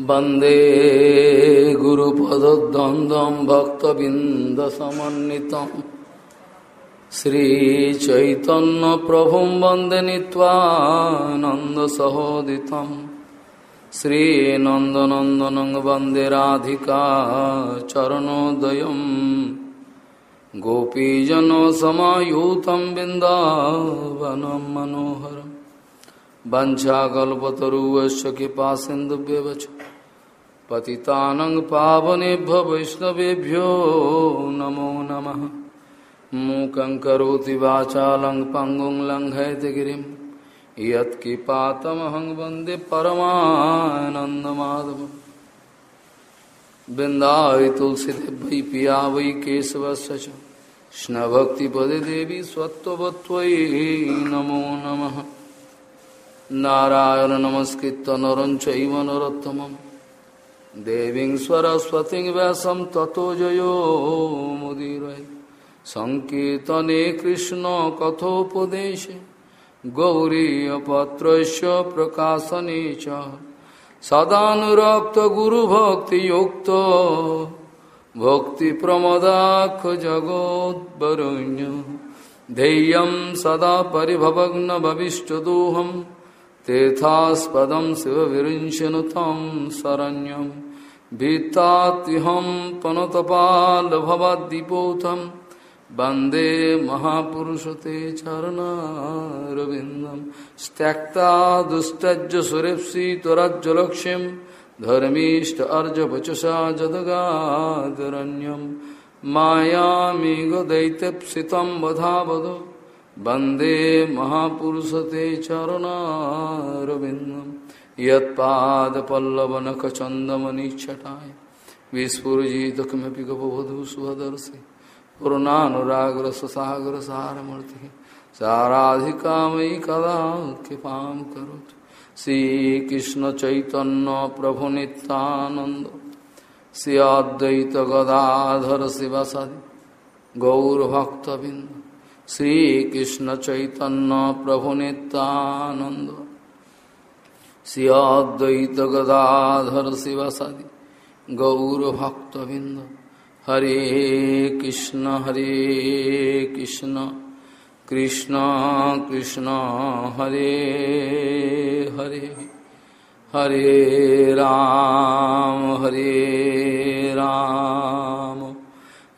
वन्दे गुरुपदद्वन्द्वं भक्तबिन्दसमन्वितम् श्रीचैतन्यप्रभुं वन्दे नीत्वानन्दसहोदितम् श्रीनन्दनन्दनं वन्दे राधिका चरणोदयम् गोपीजनसमायुतं बिन्दावनं मनोहरम् वञ्चाकल्पतरुवश्च कृपासिन्धुभ्यवच पतितानं पावनेभ्य वैष्णवेभ्यो नमो नमः। मूकं करोति वाचालं पङ्गुं लङ्घयतिगिरिं यत्किपातमहं वंदे परमानन्दमाधवम्। बिन्दाय तुलसीदेव वै पिया वै केशवस्य च। कृष्णभक्तिपदे देवी स्वत्ववत्त्वयि नमो नमः। नारायण नमस्कृत नर चैव नरोत्तमं देवी सरस्वती वैसम ततो मुदीर। संकर्तने कृष्ण कथोपदेश गौरीपत्र प्रकाशने सदाक्त गुरुभक्ति भक्ति प्रमदाख जगोदरुण्य धैर्य सदा पिभवग्न भविष्यदोहम तेथास्पदं शिवविरिञ्चनुतं शरण्यं भीतात्यहं पनुतपालभवद्दिपोतं वन्दे महापुरुषते चरणारविन्दं त्यक्ता दुस्तज्ज सुरेप्सितरज्जलक्ष्यं धर्मीष्ट अर्जवचसा जदगादरण्यं मायामेघदैत्यप्सितं वधावदो वंदे महापुरुषते चरणारविन्दं। यत्पादपल्लवनखचन्दमनिच्छटाय। विस्फुरजितकिमपि गपवधू स्वदर्शि पूर्णानुरागरससागरसारमूर्तिः साराधिकामयि कदा कृपां करोतु। श्रीकृष्णचैतन्यप्रभुनित्यानन्द। श्री अद्वैतगदाधर शिवसदि गौरभक्तबिन्द। श्रीकृष्ण चैतन्य प्रभु नित्यानंद श्री गदाधर शिवसदि गौरभक्तबिंद हरे कृष्ण हरे कृष्ण। कृष्ण कृष्ण, हरे हरे। हरे राम हरे राम।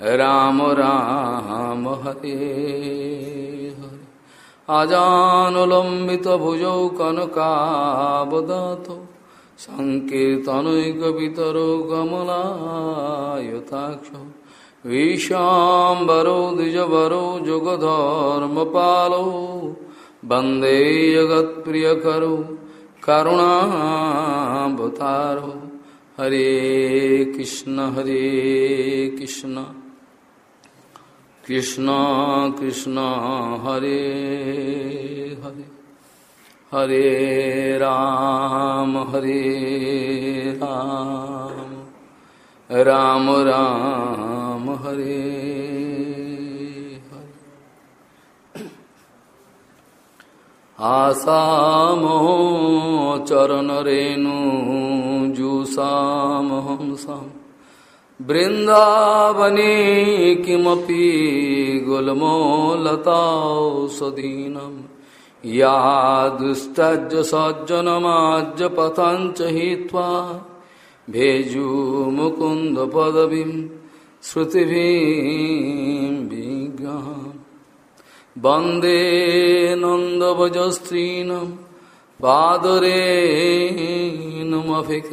राम राम हरे हरे। अजानुलम्बितभुजौ कनकावदातो सङ्कीर्तनैकपितरो जुगधर्म पालो वंदे जगत प्रिय करो करुणावतारो। हरे कृष्ण हरे कृष्ण। কৃষ্ণ কৃষ্ণ কৃষ্ণ হরে হরে হরে রাম হরে রাম রাম রাম হরে হরে আসামো চরণ রেণু জুসামহংসাম বৃন্দাবনে কিমপি গুলমোলতাসদীনম ইয়া দুষ্টজ পথঞ্চ হিত্বা। ভেজু মুকুন্দ পদবীম শ্রুতিভীম বিজ্ঞান বন্দে নন্দভজস্ত্রীণম পাদরে নমফিক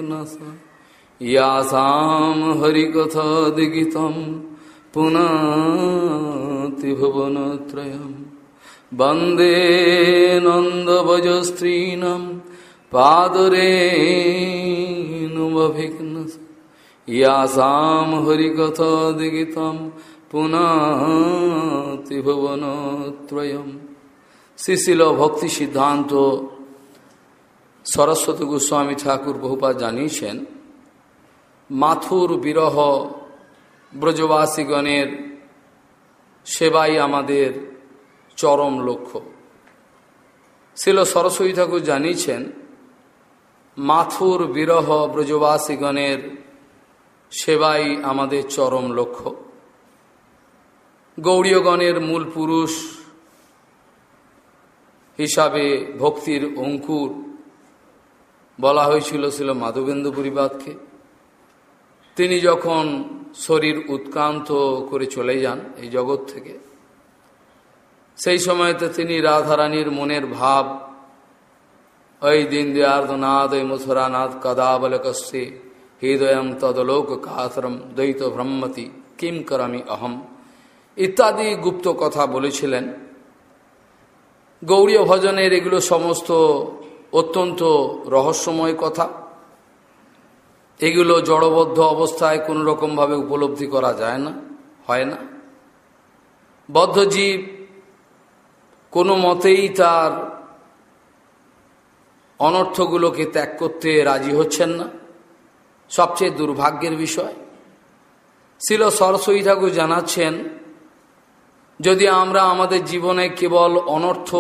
ইয়াসাম হরিকথা দিগিতম পুনাতিভুবনত্রয়ম বন্দে নন্দভজস্ত্রীণম পাদরে নুভিঘ্ন ইয়াসাম হরিকথা দিগিতম পুনাতিভুবনত্রয়ম শ্রীশিল ভক্তি সিদ্ধান্ত সরস্বতী গোস্বামী ঠাকুর বহুপা জানিয়েছেন মাথুর বিরহ ব্রজবাসীগণের সেবাই আমাদের চরম লক্ষ্য। শিল সরস্বতী ঠাকুর জানিয়েছেন, মাথুর বিরহ ব্রজবাসীগণের সেবাই আমাদের চরম লক্ষ্য। গৌরীয়গণের মূল পুরুষ হিসাবে ভক্তির অঙ্কুর বলা হয়েছিল ছিল মাধবেন্দ্র পরিবাদকে। তিনি যখন শরীর উৎকান্ত করে চলে যান এই জগৎ থেকে, সেই সময়তে তিনি রাধারানীর মনের ভাব, ওই দিন দয়ার্ধনাথ ওই মথুরানাথ কদাবলকস্যে হৃদয়ম তদলোক কাতরম দ্বৈত ব্রহ্মতি, কিম করামি অহম ইত্যাদি গুপ্ত কথা বলেছিলেন। গৌরীয় ভজনের এগুলো সমস্ত অত্যন্ত রহস্যময় কথা। এগুলো জড়বদ্ধ অবস্থায় কোনো রকমভাবে উপলব্ধি করা যায় না, হয় না। বদ্ধজীব কোনো মতেই তার অনর্থগুলোকে ত্যাগ করতে রাজি হচ্ছেন না। সবচেয়ে দুর্ভাগ্যের বিষয়। শিল সরস্বতী ঠাকুর জানাচ্ছেন, যদি আমরা আমাদের জীবনে কেবল অনর্থ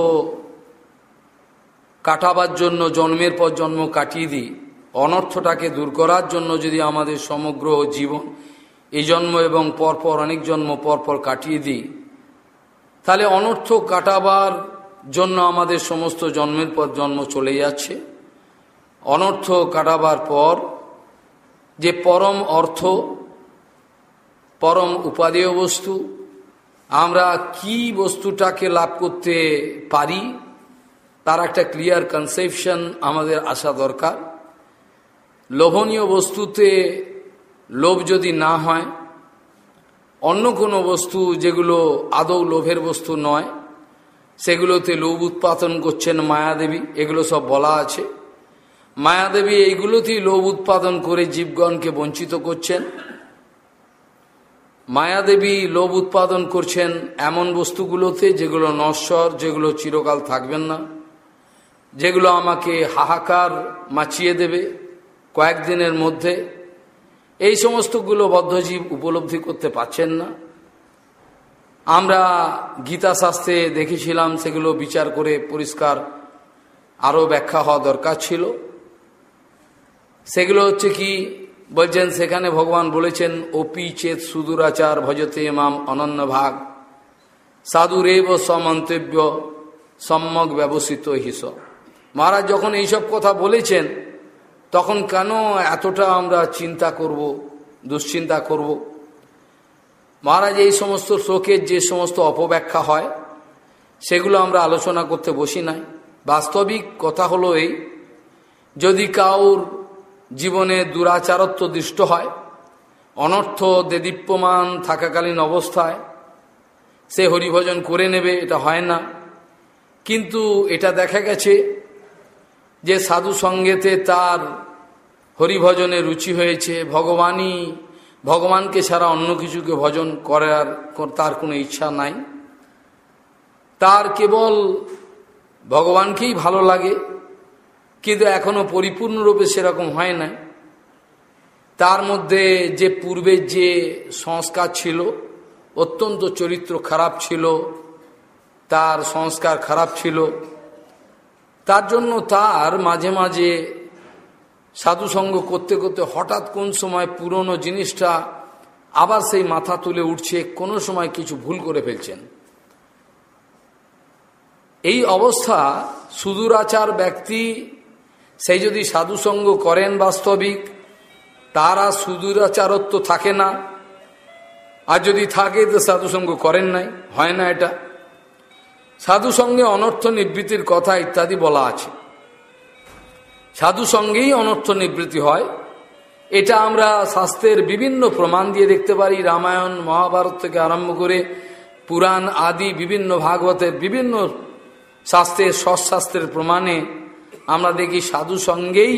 কাটাবার জন্য জন্মের পর জন্ম কাটিয়ে দিই অনর্থটাকে দূর করার জন্য যদি আমাদের সমগ্র জীবন এই জন্ম এবং পরপর অনেক জন্ম পরপর কাটিয়ে দিই, তাহলে অনর্থ কাটাবার জন্য আমাদের সমস্ত জন্মের পর জন্ম চলে যাচ্ছে। অনর্থ কাটাবার পর যে পরম অর্থ, পরম উপাদেয় বস্তু, আমরা কি বস্তুটাকে লাভ করতে পারি, তার একটা ক্লিয়ার কনসেপশন আমাদের আসা দরকার। লোভনীয় বস্তুতে লোভ যদি না হয়, অন্য কোনো বস্তু যেগুলো আদৌ লোভের বস্তু নয়, সেগুলোতে লোভ উৎপাদন করছেন মায়াদেবী, এগুলো সব বলা আছে। মায়াদেবী এইগুলোতেই লোভ উৎপাদন করে জীবগণকে বঞ্চিত করছেন। মায়াদেবী লোভ উৎপাদন করছেন এমন বস্তুগুলোতে যেগুলো নশ্বর, যেগুলো চিরকাল থাকবেন না, যেগুলো আমাকে হাহাকার মাচিয়ে দেবে কয়েকদিনের মধ্যে এই সমস্তগুলো বদ্ধজীব উপলব্ধি করতে পাচ্ছেন না। আমরা গীতা শাস্ত্রে দেখেছিলাম, সেগুলো বিচার করে পরিষ্কার আরও ব্যাখ্যা হওয়া দরকার ছিল। সেগুলো হচ্ছে কি, বলছেন, সেখানে ভগবান বলেছেন ওপি চেত সুদূরাচার ভজতে মাম অনন্য ভাগ। সাধুরেব সমন্তব্য সম্যক ব্যবস্থিত হিস। মহারাজ যখন এইসব কথা বলেছেন তখন কেন এতটা আমরা চিন্তা করব, দুশ্চিন্তা করব? মহারাজ, এই সমস্ত শোকের যে সমস্ত অপব্যাখ্যা হয়, সেগুলো আমরা আলোচনা করতে বসি নাই। বাস্তবিক কথা হলো এই, যদি কাউর জীবনে দুরাচারত্ব দৃষ্ট হয়, অনর্থ দেদীপ্যমান থাকাকালীন অবস্থায় সে হরিভজন করে নেবে, এটা হয় না। কিন্তু এটা দেখা গেছে যে সাধু সঙ্গেতে তার হরিভজনে রুচি হয়েছে, ভগবানই, ভগবানকে ছাড়া অন্য কিছুকে ভজন করার তার কোনো ইচ্ছা নাই। তার কেবল ভগবানকেই ভালো লাগে, কিন্তু এখনও পরিপূর্ণরূপে সেরকম হয় না তার মধ্যে যে পূর্বের যে সংস্কার ছিল, অত্যন্ত চরিত্র খারাপ ছিল, তার সংস্কার খারাপ ছিল তার জন্য তার মাঝে মাঝে সাধুসঙ্গ করতে করতে হঠাৎ কোন সময় পুরনো জিনিসটা আবার সেই মাথা তুলে উঠছে, কোনো সময় কিছু ভুল করে ফেলছেন। এই অবস্থা সুদূরাচার ব্যক্তি সেই যদি সাধুসঙ্গ করেন বাস্তবিক, তারা সুদূরাচারত্ব থাকে না। আর যদি থাকে, তো সাধুসঙ্গ করেন নাই, হয় না এটা। সাধুসঙ্গে অনর্থ নিবৃত্তির কথা ইত্যাদি বলা আছে। সাধু সঙ্গেই অনর্থ নিবৃত্তি হয়। এটা আমরা শাস্ত্রের বিভিন্ন প্রমাণ দিয়ে দেখতে পারি। রামায়ণ, মহাভারত থেকে আরম্ভ করে পুরাণ আদি, বিভিন্ন ভাগবতের বিভিন্ন শাস্ত্রের সৎশাস্ত্রের প্রমাণে আমরা দেখি সাধু সঙ্গেই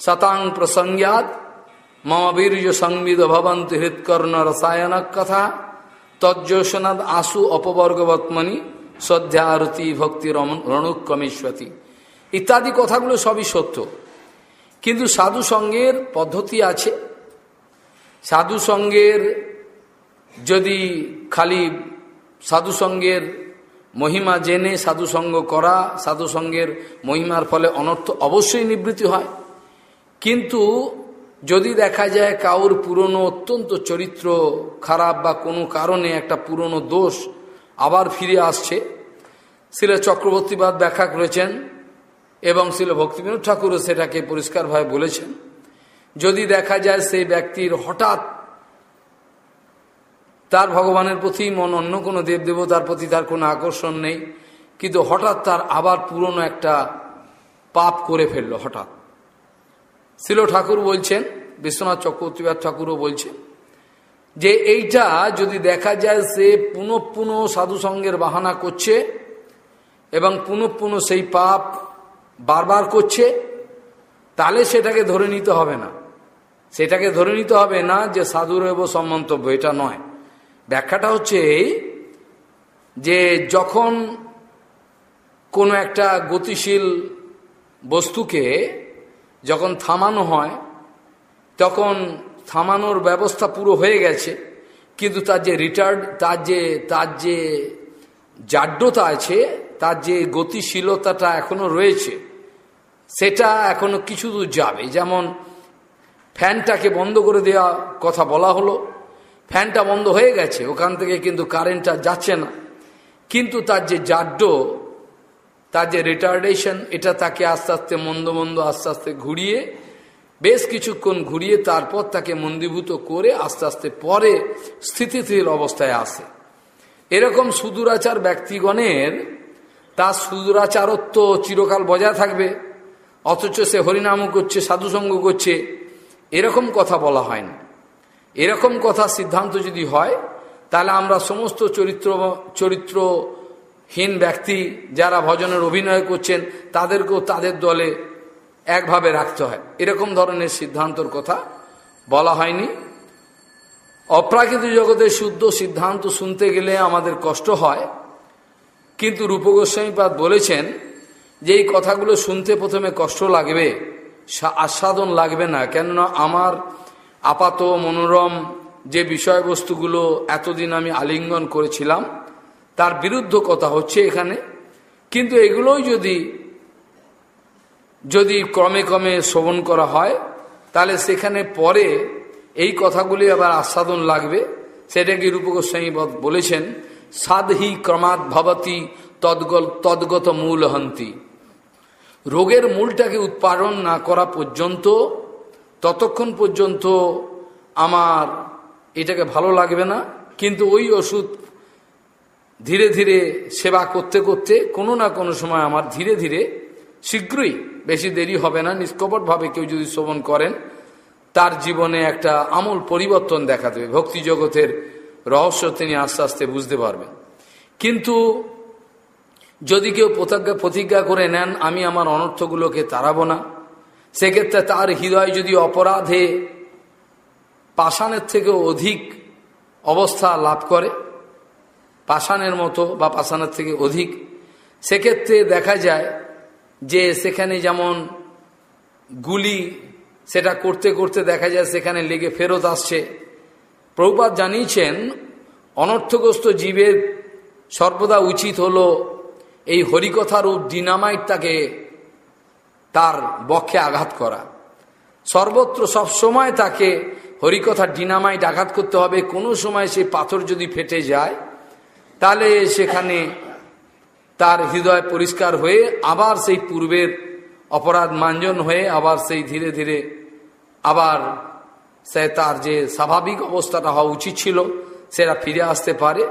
শতাং প্রসঙ্গাত মম বীর্য সংবিদ ভবন্ত হৃৎকর্ণ রসায়নক কথা তজ্জোষনাদ আশু অপবর্গবৎমনি শ্রদ্ধারতি ভক্তি রণুক্কমেশ্বতী ইত্যাদি কথাগুলো সবই সত্য। কিন্তু সাধু সঙ্গের পদ্ধতি আছে। সাধু সঙ্গের যদি খালি সাধু সঙ্গের মহিমা জেনে সাধুসঙ্গ করা সাধুসঙ্গের মহিমার ফলে অনর্থ অবশ্যই নিবৃত্তি হয়। কিন্তু যদি দেখা যায় কাউর পুরনো অত্যন্ত চরিত্র খারাপ বা কোনো কারণে একটা পুরনো দোষ আবার ফিরে আসছে। শিল চক্রবর্তীবাদ ব্যাখ্যা করেছেন এবং শিল ভক্তিবিনোদ ঠাকুরও সেটাকে পরিষ্কারভাবে বলেছেন। যদি দেখা যায় সেই ব্যক্তির হঠাৎ তার ভগবানের প্রতি মন অন্য কোনো দেবদেবতার প্রতি তার কোনো আকর্ষণ নেই, কিন্তু হঠাৎ তার আবার পুরনো একটা পাপ করে ফেলল, হঠাৎ। শিল ঠাকুর বলছেন, বিশ্বনাথ চক্রবর্তীবাদ ঠাকুরও বলছেন যে এইটা যদি দেখা যায় সে পুনঃ পুনঃ সাধুসঙ্গের বাহানা করছে এবং পুনঃ পুনঃ সেই পাপ বারবার করছে, তাহলে সেটাকে ধরে নিতে হবে না। সেটাকে ধরে নিতে হবে না যে সাধুর এব সম্মন্তব্য, এটা নয়। ব্যাখ্যাটা হচ্ছে এই যে যখন কোনো একটা গতিশীল বস্তুকে যখন থামানো হয়, তখন থামানোর ব্যবস্থা পুরো হয়ে গেছে, কিন্তু তার যে রিটার্ড তার যে তার যে জাড্যতা আছে, তার যে গতিশীলতাটা এখনও রয়েছে, সেটা এখনও কিছু দূর যাবে। যেমন ফ্যানটাকে বন্ধ করে দেওয়া কথা বলা হলো, ফ্যানটা বন্ধ হয়ে গেছে, ওখান থেকে কিন্তু কারেন্টটা যাচ্ছে না। কিন্তু তার যে জাড্য তার যে রিটার্ডেশন এটা তাকে আস্তে আস্তে, মন্দ মন্দ আস্তে আস্তে ঘুরিয়ে বেশ কিছুক্ষণ ঘুরিয়ে তারপর তাকে মন্দীভূত করে আস্তে আস্তে পরে স্থিতিশীল অবস্থায় আসে। এরকম সুদূরাচার ব্যক্তিগণের তার সুদূরাচারত্ব চিরকাল বজায় থাকবে, অথচ সে হরিনামও করছে, সাধুসঙ্গ করছে, এরকম কথা বলা হয় না। এরকম কথা সিদ্ধান্ত যদি হয়, তাহলে আমরা সমস্ত চরিত্র, চরিত্রহীন ব্যক্তি যারা ভজনের অভিনয় করছেন, তাদেরকেও তাদের দলে একভাবে রাখতে হয়। এরকম ধরনের সিদ্ধান্তর কথা বলা হয়নি। অপ্রাকৃত জগতের শুদ্ধ সিদ্ধান্ত শুনতে গেলে আমাদের কষ্ট হয়। কিন্তু রূপগোস্বামীপাদ বলেছেন যে এই কথাগুলো শুনতে প্রথমে কষ্ট লাগবে আস্বাদন লাগবে না। কেননা আমার আপাত মনোরম যে বিষয়বস্তুগুলো এতদিন আমি আলিঙ্গন করেছিলাম, তার বিরুদ্ধ কথা হচ্ছে এখানে। কিন্তু এগুলোই যদি যদি ক্রমে ক্রমে শ্রবণ করা হয়, তাহলে সেখানে পরে এই কথাগুলি আবার আস্বাদন লাগবে। সেটাকে রূপগোস্বামী বলেছেন, সাধহি ক্রমাৎ ভবতী তদ্গল তদ্গত মূল হন্তি। রোগের মূলটাকে উৎপাদন না করা পর্যন্ত, ততক্ষণ পর্যন্ত আমার এটাকে ভালো লাগবে না। কিন্তু ওই ওষুধ ধীরে ধীরে সেবা করতে করতে কোনো না কোনো সময় আমার ধীরে ধীরে শীঘ্রই বেশি দেরি হবে না। নিষ্কপটভাবে কেউ যদি শ্রবণ করেন, তার জীবনে একটা আমূল পরিবর্তন দেখা দেবে ভক্তি জগতের রহস্য তিনি আস্তে আস্তে বুঝতে পারবেন। কিন্তু যদি কেউ প্রতিজ্ঞা প্রতিজ্ঞা করে নেন, আমি আমার অনর্থগুলোকে তাড়াবো না, সেক্ষেত্রে তার হৃদয় যদি অপরাধে পাষাণের থেকে অধিক অবস্থা লাভ করে, পাষাণের মতো বা পাষাণের থেকে অধিক, সেক্ষেত্রে দেখা যায় যে সেখানে যেমন গুলি সেটা করতে করতে দেখা যায় সেখানে লেগে ফেরত আসছে। প্রভুপাত জানিয়েছেন, অনর্থগ্রস্ত জীবের সর্বদা উচিত হলো এই হরিকথার ও ডিনামাইট তাকে তার বক্ষে আঘাত করা। সর্বত্র সব সময় তাকে হরিকথার ডিনামাইট আঘাত করতে হবে। কোনো সময় সে পাথর যদি ফেটে যায়, তাহলে সেখানে তার হৃদয় পরিষ্কার হয়ে আবার সেই পূর্বের অপরাধ মাঞ্জন হয়ে আবার সেই ধীরে ধীরে আবার সে তার যে স্বাভাবিক অবস্থাটা হওয়া উচিত ছিল, সেটা ফিরে আসতে পারে।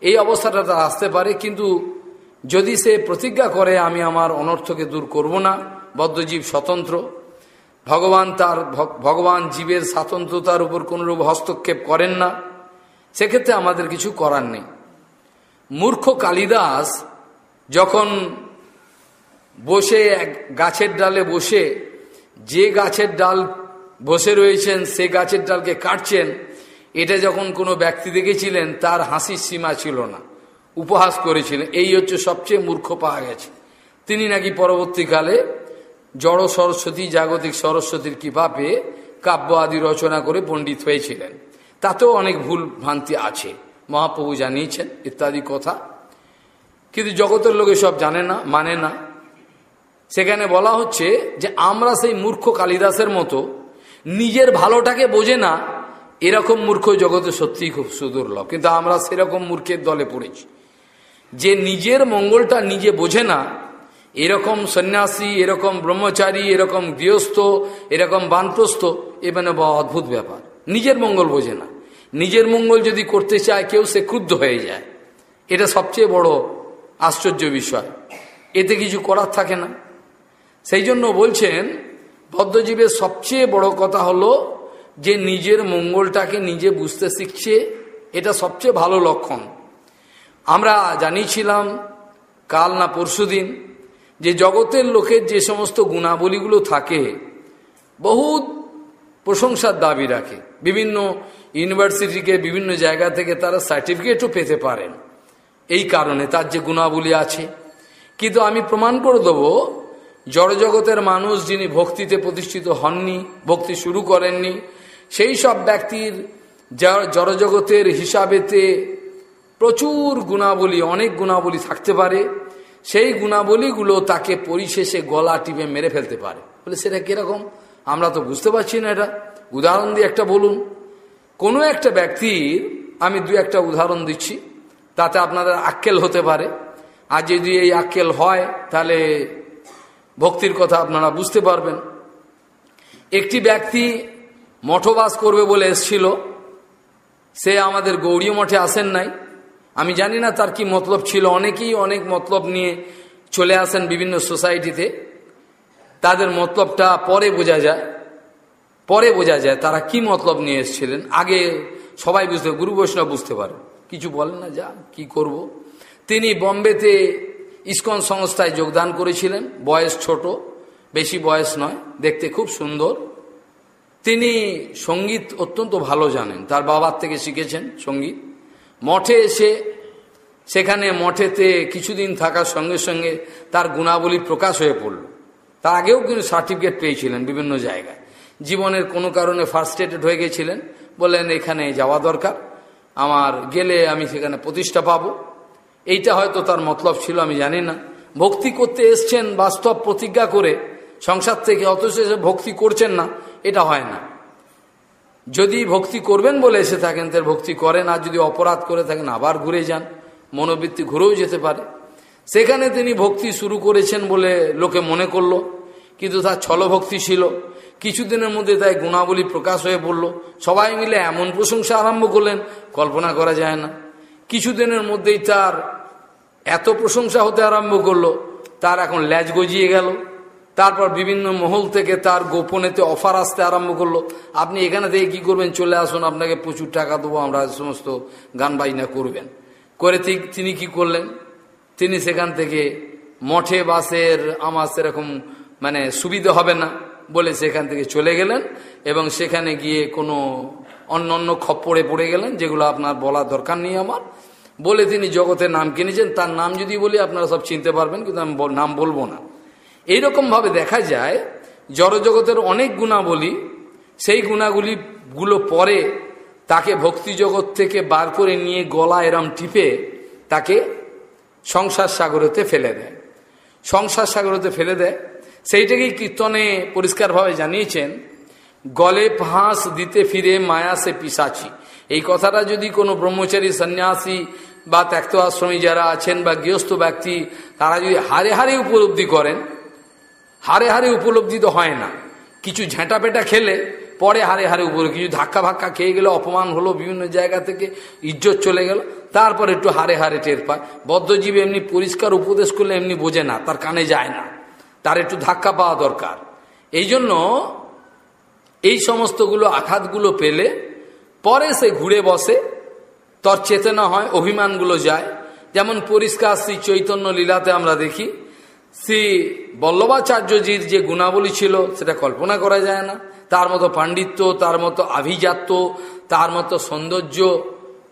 এই অবস্থাটা তার আসতে পারে, কিন্তু যদি সে প্রতিজ্ঞা করে, আমি আমার অনর্থকে দূর করব না, বদ্ধজীব স্বতন্ত্র। ভগবান তার, ভগবান জীবের স্বাতন্ত্রতার উপর কোনোরূপ হস্তক্ষেপ করেন না। সেক্ষেত্রে আমাদের কিছু করার নেই। মূর্খ কালিদাস যখন বসে এক গাছের ডালে বসে, যে গাছের ডাল বসে রয়েছেন, সে গাছের ডালকে কাটছেন, এটা যখন কোনো ব্যক্তি দেখেছিলেন, তার হাসির সীমা ছিল না। উপহাস করেছিলেন, এই হচ্ছে সবচেয়ে মূর্খ পাওয়া গেছে। তিনি নাকি পরবর্তীকালে জড় সরস্বতী, জাগতিক সরস্বতীর কৃপা পেয়ে কাব্য আদি রচনা করে পণ্ডিত হয়েছিলেন। তাতেও অনেক ভুল ভ্রান্তি আছে। মহাপ্রভু জানিয়েছেন ইত্যাদি কথা। কিন্তু জগতের লোকে সব জানে না মানে না। সেখানে বলা হচ্ছে যে আমরা সেই মূর্খ কালিদাসের মতো নিজের ভালোটাকে বোঝে না, এরকম মূর্খ জগতে সত্যিই খুব সুদুর্লভ। কিন্তু আমরা সেরকম মূর্খের দলে পড়েছি। যে নিজের মঙ্গলটা নিজে বোঝে না, এরকম সন্ন্যাসী, এরকম ব্রহ্মচারী, এরকম গৃহস্থ, এরকম বানপ্রস্থ, এ মানে অদ্ভুত ব্যাপার। নিজের মঙ্গল বোঝে না। নিজের মঙ্গল যদি করতে চায়, কেউ সে ক্রুদ্ধ হয়ে যায়। এটা সবচেয়ে বড় আশ্চর্য বিষয়। এতে কিছু করার থাকে না। সেই জন্য বলছেন বদ্ধজীবের সবচেয়ে বড় কথা হলো যে নিজের মঙ্গলটাকে নিজে বুঝতে শিখছে, এটা সবচেয়ে ভালো লক্ষণ। আমরা জানিয়েছিলাম কাল না পরশু দিন যে জগতের লোকের যে সমস্ত গুণাবলীগুলো থাকে, বহুত প্রশংসার দাবি রাখে। বিভিন্ন ইউনিভার্সিটিকে বিভিন্ন জায়গা থেকে তারা সার্টিফিকেটও পেতে পারেন। এই কারণে তার যে গুণাবলী আছে। কিন্তু আমি প্রমাণ করে দেবো, জড়জগতের মানুষ যিনি ভক্তিতে প্রতিষ্ঠিত হননি, ভক্তি শুরু করেননি, সেই সব ব্যক্তির জড়জগতের হিসাবেতে প্রচুর গুণাবলী, অনেক গুণাবলী থাকতে পারে। সেই গুণাবলীগুলো তাকে পরিশেষে গলা টিপে মেরে ফেলতে পারে। বলে, সেটা কীরকম আমরা তো বুঝতে পারছি না এটা। উদাহরণ দিয়ে একটা বলুন। কোনো একটা ব্যক্তির, আমি দু একটা উদাহরণ দিচ্ছি। তাতে আপনাদের আক্কেল হতে পারে। আর যদি এই আক্কেল হয়, তাহলে ভক্তির কথা আপনারা বুঝতে পারবেন। একটি ব্যক্তি মঠবাস করবে বলে এসছিল। সে আমাদের গৌরীয় মঠে আসেন নাই। আমি জানি না তার কি মতলব ছিল। অনেকেই অনেক মতলব নিয়ে চলে আসেন বিভিন্ন সোসাইটিতে। তাদের মতলবটা পরে বোঝা যায়। পরে বোঝা যায় তারা কি মতলব নিয়ে এসেছিলেন। আগে সবাই বুঝতে, গুরু বৈষ্ণব বুঝতে পারে কিছু বলেন না যা কি করব। তিনি বম্বেতে ইস্কন সংস্থায় যোগদান করেছিলেন, বয়স ছোট, বেশি বয়স নয়, দেখতে খুব সুন্দর। তিনি সংগীত অত্যন্ত ভালো জানেন, তার বাবার থেকে শিখেছেন সংগীত। মঠে এসে, সেখানে মঠেতে কিছুদিন থাকার সঙ্গে সঙ্গে তার গুণাবলী প্রকাশ হয়ে পড়ল। তার আগেও কিন্তু সার্টিফিকেট পেয়েছিলেন বিভিন্ন জায়গায়। জীবনের কোনো কারণে ফার্স্টেটেড হয়ে গেছিলেন, বললেন এখানে যাওয়া দরকার। আমার গেলে আমি সেখানে প্রতিষ্ঠা পাবো। এইটা হয়তো তার মতলব ছিল, আমি জানি না। ভক্তি করতে এসছেন, বাস্তব প্রতিজ্ঞা করে সংসার থেকে অথচ ভক্তি করছেন না, এটা হয় না। যদি ভক্তি করবেন বলে এসে থাকেন তার ভক্তি করেন, আর যদি অপরাধ করে থাকেন, আবার ঘুরে যান, মনোবৃত্তি ঘুরেও যেতে পারে। সেখানে তিনি ভক্তি শুরু করেছেন বলে লোকে মনে করল, কিন্তু তার ছলভক্তি ছিল। কিছুদিনের মধ্যে তাই গুণাবলী প্রকাশ হয়ে পড়ল। সবাই মিলে এমন প্রশংসা আরম্ভ করলেন, কল্পনা করা যায় না। কিছুদিনের মধ্যেই তার এত প্রশংসা হতে আরম্ভ করল, তার এখন ল্যাজ গজিয়ে গেল। তারপর বিভিন্ন মহল থেকে তার গোপনেতে অফার আসতে আরম্ভ করল। আপনি এখানে থেকে কি করবেন? চলে আসুন, আপনাকে প্রচুর টাকা দেবো, আমরা সমস্ত গান বাজনা করবেন। করে তিনি কি করলেন? তিনি সেখান থেকে মঠে বাসের আমার সেরকম মানে সুবিধা হবে না। বলে সেখান থেকে চলে গেলেন এবং সেখানে গিয়ে কোনো অন্য অন্য খপ্পড়ে পড়ে গেলেন, যেগুলো আপনার বলার দরকার নেই আমার। বলে তিনি জগতের নাম কিনেছেন, তার নাম যদি বলি আপনারা সব চিনতে পারবেন, কিন্তু আমি নাম বলব না। এইরকমভাবে দেখা যায়, জড়জগতের অনেক গুণাবলী, সেই গুণাগুলি গুলো পরে তাকে ভক্তি জগৎ থেকে বার করে নিয়ে গলা এরম টিপে তাকে সংসার সাগরতে ফেলে দেয়। সংসার সাগরতে ফেলে দেয় সেইটাকেই কীর্তনে পরিষ্কারভাবে জানিয়েছেন, গলে ফাঁস দিতে ফিরে মায়া সে পিসাছি এই কথাটা যদি কোনো ব্রহ্মচারী সন্ন্যাসী বা ত্যক্ত আশ্রমী যারা আছেন বা গৃহস্থ ব্যক্তি, তারা যদি হারে হারে উপলব্ধি করেন, হারে হারে উপলব্ধি তো হয় না। কিছু ঝেঁটা পেটা খেলে পরে হারে হারে উপরে কিছু ধাক্কা ভাক্কা খেয়ে গেলে অপমান হলো, বিভিন্ন জায়গা থেকে ইজ্জত চলে গেল, তারপর একটু হারে হারে টের পায়। বদ্ধজীবী এমনি পরিষ্কার উপদেশ করলে এমনি বোঝে না, তার কানে যায় না। তার একটু ধাক্কা পাওয়া দরকার। এই জন্য এই সমস্তগুলো আঘাতগুলো পেলে পরে সে ঘুরে বসে, তর চেতনা হয়, অভিমানগুলো যায়। যেমন পরিষ্কার শ্রী চৈতন্য লীলাতে আমরা দেখি, শ্রী বল্লভাচার্যজির যে গুণাবলী ছিল, সেটা কল্পনা করা যায় না। তার মতো পাণ্ডিত্য, তার মতো আভিজাত্য, তার মতো সৌন্দর্য,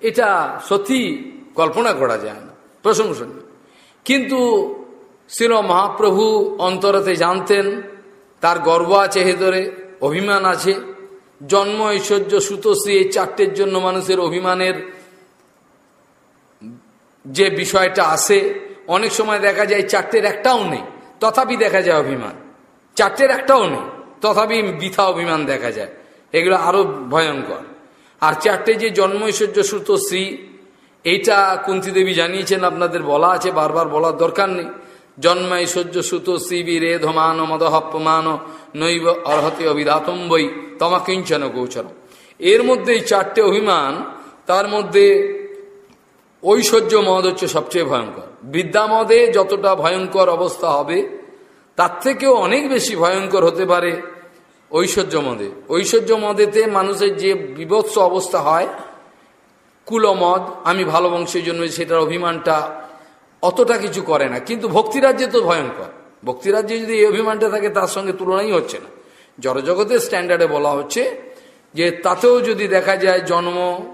এটা সত্যি কল্পনা করা যায় না। প্রশংসনীয়। কিন্তু শিল মহাপ্রভু অন্তরতে জানতেন, তার গর্ব আছে হেতরে অভিমান আছে। জন্ম ঐশ্বর্য সুতশ্রী এই চারটের জন্য মানুষের অভিমানের যে বিষয়টা আসে অনেক সময় দেখা যায় চারটের একটাও নেই, তথাপি দেখা যায় অভিমান। চারটের একটাও নেই, তথাপি বৃথা অভিমান দেখা যায়। এগুলো আরও ভয়ঙ্কর। আর চারটে যে জন্ম ঐশ্বর্য সুত শ্রী এইটা কুন্তি দেবী জানিয়েছেন, আপনাদের বলা আছে, বারবার বলার দরকার নেই। জন্ম ঐশ্বর্য সুত শ্রী বীরে ধমান মদহপমান নৈব অর্হতে তমা কিঞ্চন গোচর। এর মধ্যে এই চারটে অভিমান, তার মধ্যে ঐশ্বর্য মদ হচ্ছে সবচেয়ে ভয়ঙ্কর। বিদ্যামদে যতটা ভয়ঙ্কর অবস্থা হবে, তার থেকেও অনেক বেশি ভয়ঙ্কর হতে পারে ঐশ্বর্য মদে। ঐশ্বর্য মদেতে মানুষের যে বিভৎস অবস্থা হয়, কুলমদ, আমি ভালো বংশের জন্য সেটার অভিমানটা অতটা কিছু করে না। কিন্তু ভক্তিরাজ্যে তো ভয়ঙ্কর। ভক্তিরাজ্যে যদি এই অভিমানটা থাকে, তার সঙ্গে তুলনাই হচ্ছে না। জড়জগতের স্ট্যান্ডার্ডে বলা হচ্ছে যে, তাতেও যদি দেখা যায় জন্ম,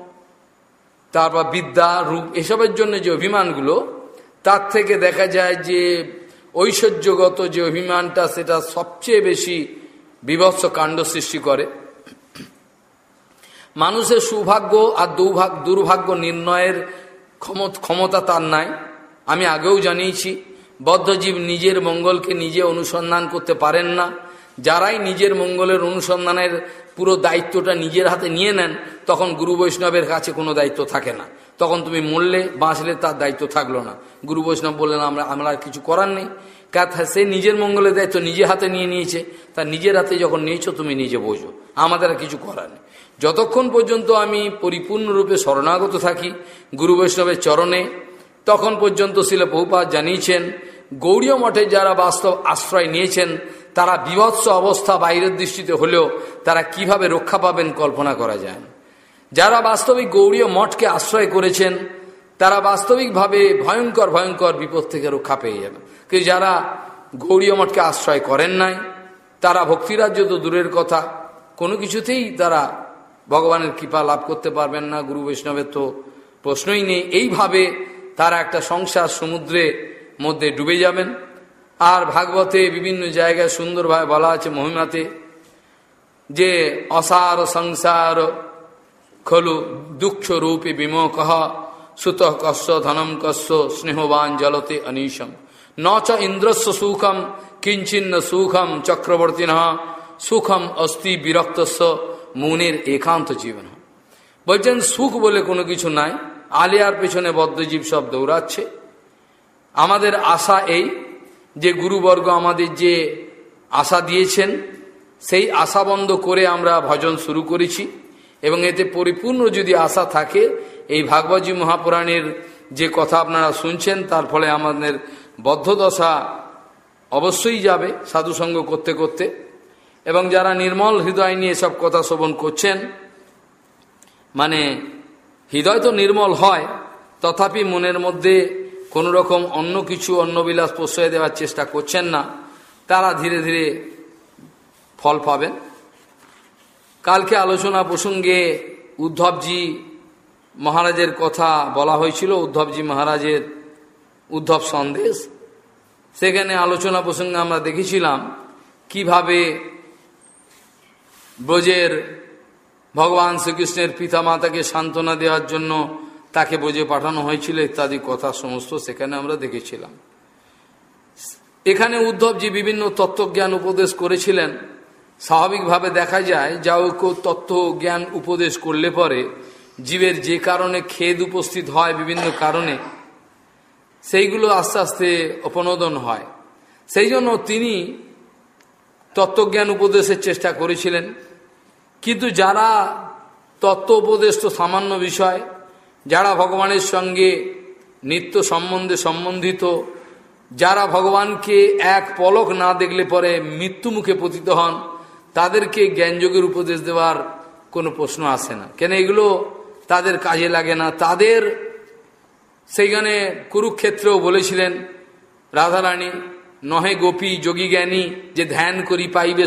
তারপর বিদ্যা, রূপ, এসবের জন্য যে অভিমানগুলো, তার থেকে দেখা যায় যে, ঐশ্বর্যগত যে অভিমানটা, সেটা সবচেয়ে বেশি বিভৎস কাণ্ড সৃষ্টি করে। মানুষের সৌভাগ্য আর দুর্ভাগ্য নির্ণয়ের ক্ষমতা তার নাই। আমি আগেও জানিয়েছি, বদ্ধজীব নিজের মঙ্গলকে নিজে অনুসন্ধান করতে পারেন না। যারাই নিজের মঙ্গলের অনুসন্ধানের পুরো দায়িত্বটা নিজের হাতে নিয়ে নেন, তখন গুরু বৈষ্ণবের কাছে কোনো দায়িত্ব থাকে না। তখন তুমি মরলে, বাঁচলে তার দায়িত্ব থাকল না। গুরু বৈষ্ণব বললেন, আমরা আমরা কিছু করার নেই। কথা সে নিজের মঙ্গলের দায়িত্ব নিজে হাতে নিয়ে নিয়েছে। তার নিজের হাতে যখন নিয়েছো, তুমি নিজে বোঝো। আমাদের কিছু করার নেই। যতক্ষণ পর্যন্ত আমি পরিপূর্ণরূপে শরণাগত থাকি, গুরু বৈষ্ণবের চরণে তখন পর্যন্ত শিল বহুপাত জানিয়েছেন, গৌরীয় মঠে যারা বাস্তব আশ্রয় নিয়েছেন, তারা বিভৎস অবস্থা বাইরের দৃষ্টিতে হলেও তারা কীভাবে রক্ষা পাবেন কল্পনা করা যায়। যারা বাস্তবিক গৌরীয় মঠকে আশ্রয় করেছেন, তারা বাস্তবিকভাবে ভয়ঙ্কর ভয়ঙ্কর বিপদ থেকে রক্ষা পেয়ে যাবে কিন্তু যারা গৌরীয় মঠকে আশ্রয় করেন নাই, তারা ভক্তিরাজ্য তো দূরের কথা, কোনো কিছুতেই তারা ভগবানের কৃপা লাভ করতে পারবেন না, গুরু বৈষ্ণবের তো প্রশ্নই নেই। এইভাবে তারা একটা সংসার সমুদ্রে মধ্যে ডুবে যাবেন। আর ভাগবতে বিভিন্ন জায়গায় সুন্দরভাবে বলা আছে মহিমাতে যে অসার সংসার খলু দুঃখ রূপে বিমোখ সুত কস্য ধনম কস্য স্নেহবান জলতে অনিশম। ন চ ইন্দ্রস্ব সুখম কিঞ্চিন্ন সুখম চক্রবর্তী সুখম অস্তি বিরক্তস্ব মনের একান্ত জীবন। বলছেন, সুখ বলে কোনো কিছু নাই। আলিয়ার পেছনে বদ্ধজীব সব দৌড়াচ্ছে। আমাদের আশা এই যে গুরুবর্গ আমাদের যে আশা দিয়েছেন, সেই আশা বন্ধ করে আমরা ভজন শুরু করেছি এবং এতে পরিপূর্ণ যদি আশা থাকে, এই ভাগবতী মহাপুরাণের যে কথা আপনারা শুনছেন, তার ফলে আমাদের বদ্ধদশা অবশ্যই যাবে সাধুসঙ্গ করতে করতে। এবং যারা নির্মল হৃদয় নিয়ে সব কথা শ্রবণ করছেন মানে হৃদয় তো নির্মল হয়, তথাপি মনের মধ্যে কোনো রকম অন্য কিছু অন্নবিলাস প্রশ্রয় দেওয়ার চেষ্টা করছেন না। তারা ধীরে ধীরে ফল পাবেন। কালকে আলোচনা প্রসঙ্গে উদ্ধবজি মহারাজের কথা বলা হয়েছিল, উদ্ধবজি মহারাজের উদ্ধব সন্দেশ। সেখানে আলোচনা প্রসঙ্গে আমরা দেখেছিলাম কীভাবে ব্রজের ভগবান শ্রীকৃষ্ণের পিতামাতাকে সান্ত্বনা দেওয়ার জন্য তাকে বোঝে পাঠানো হয়েছিল ইত্যাদি কথা সমস্ত সেখানে আমরা দেখেছিলাম। এখানে উদ্ধবজি বিভিন্ন তত্ত্বজ্ঞান উপদেশ করেছিলেন। স্বাভাবিকভাবে দেখা যায় যা কেউ তত্ত্ব, জ্ঞান উপদেশ করলে পরে জীবের যে কারণে খেদ উপস্থিত হয় বিভিন্ন কারণে, সেইগুলো আস্তে আস্তে অপনোদন হয়। সেই জন্য তিনি তত্ত্বজ্ঞান উপদেশের চেষ্টা করেছিলেন। কিন্তু যারা তত্ত্ব উপদেশ তো সামান্য বিষয়, যারা ভগবানের সঙ্গে নিত্য সম্বন্ধে সম্বন্ধিত, যারা ভগবানকে এক পলক না দেখলে পরে মৃত্যুমুখে পতিত হন, তাদেরকে জ্ঞানযোগের উপদেশ দেওয়ার কোনো প্রশ্ন আসে না। কেন এগুলো তাদের কাজে লাগে না? তাদের সেইখানে কুরুক্ষেত্রেও বলেছিলেন, রাধারানী, নহে গোপী যোগী জ্ঞানী, যে ধ্যান করি পাইবে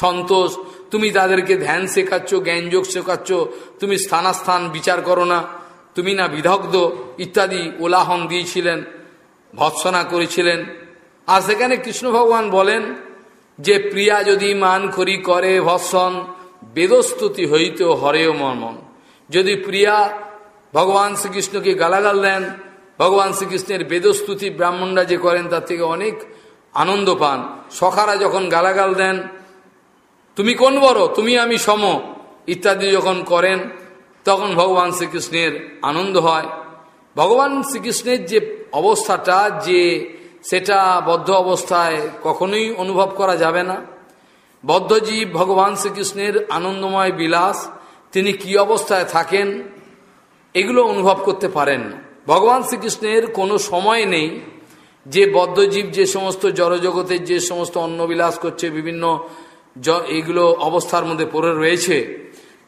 সন্তোষ তুমি তাদেরকে ধ্যান শেখাচ্ছ জ্ঞানযোগ শেখাচ্ছ, তুমি স্থানাস্থান বিচার করো না, তুমি না বিধগ্ধ, ইত্যাদি ওলাহন দিয়েছিলেন, ভৎসনা করেছিলেন। আর সেখানে কৃষ্ণ ভগবান বলেন যে, প্রিয়া যদি মান করি করে ভৎসন, বেদস্তুতি হইতেও হরেও মর্মন। যদি প্রিয়া ভগবান শ্রীকৃষ্ণকে গালাগাল দেন, ভগবান শ্রীকৃষ্ণের বেদস্তুতি ব্রাহ্মণরা যে করেন, তার থেকে অনেক আনন্দ পান। সখারা যখন গালাগাল দেন তুমি কোন বড়? তুমি আমি সম। ইত্যাদি যখন করেন, তখন ভগবান শ্রীকৃষ্ণের আনন্দ হয়। ভগবান শ্রীকৃষ্ণের যে অবস্থাটা, যে সেটা বদ্ধ অবস্থায় কখনোই অনুভব করা যাবে না। বদ্ধজীব ভগবান শ্রীকৃষ্ণের আনন্দময় বিলাস, তিনি কি অবস্থায় থাকেন, এগুলো অনুভব করতে পারেন না। ভগবান শ্রীকৃষ্ণের কোনো সময় নেই যে বদ্ধজীব যে সমস্ত জড়জগতের যে সমস্ত অন্নবিলাস করছে, বিভিন্ন এগুলো অবস্থার মধ্যে পড়ে রয়েছে।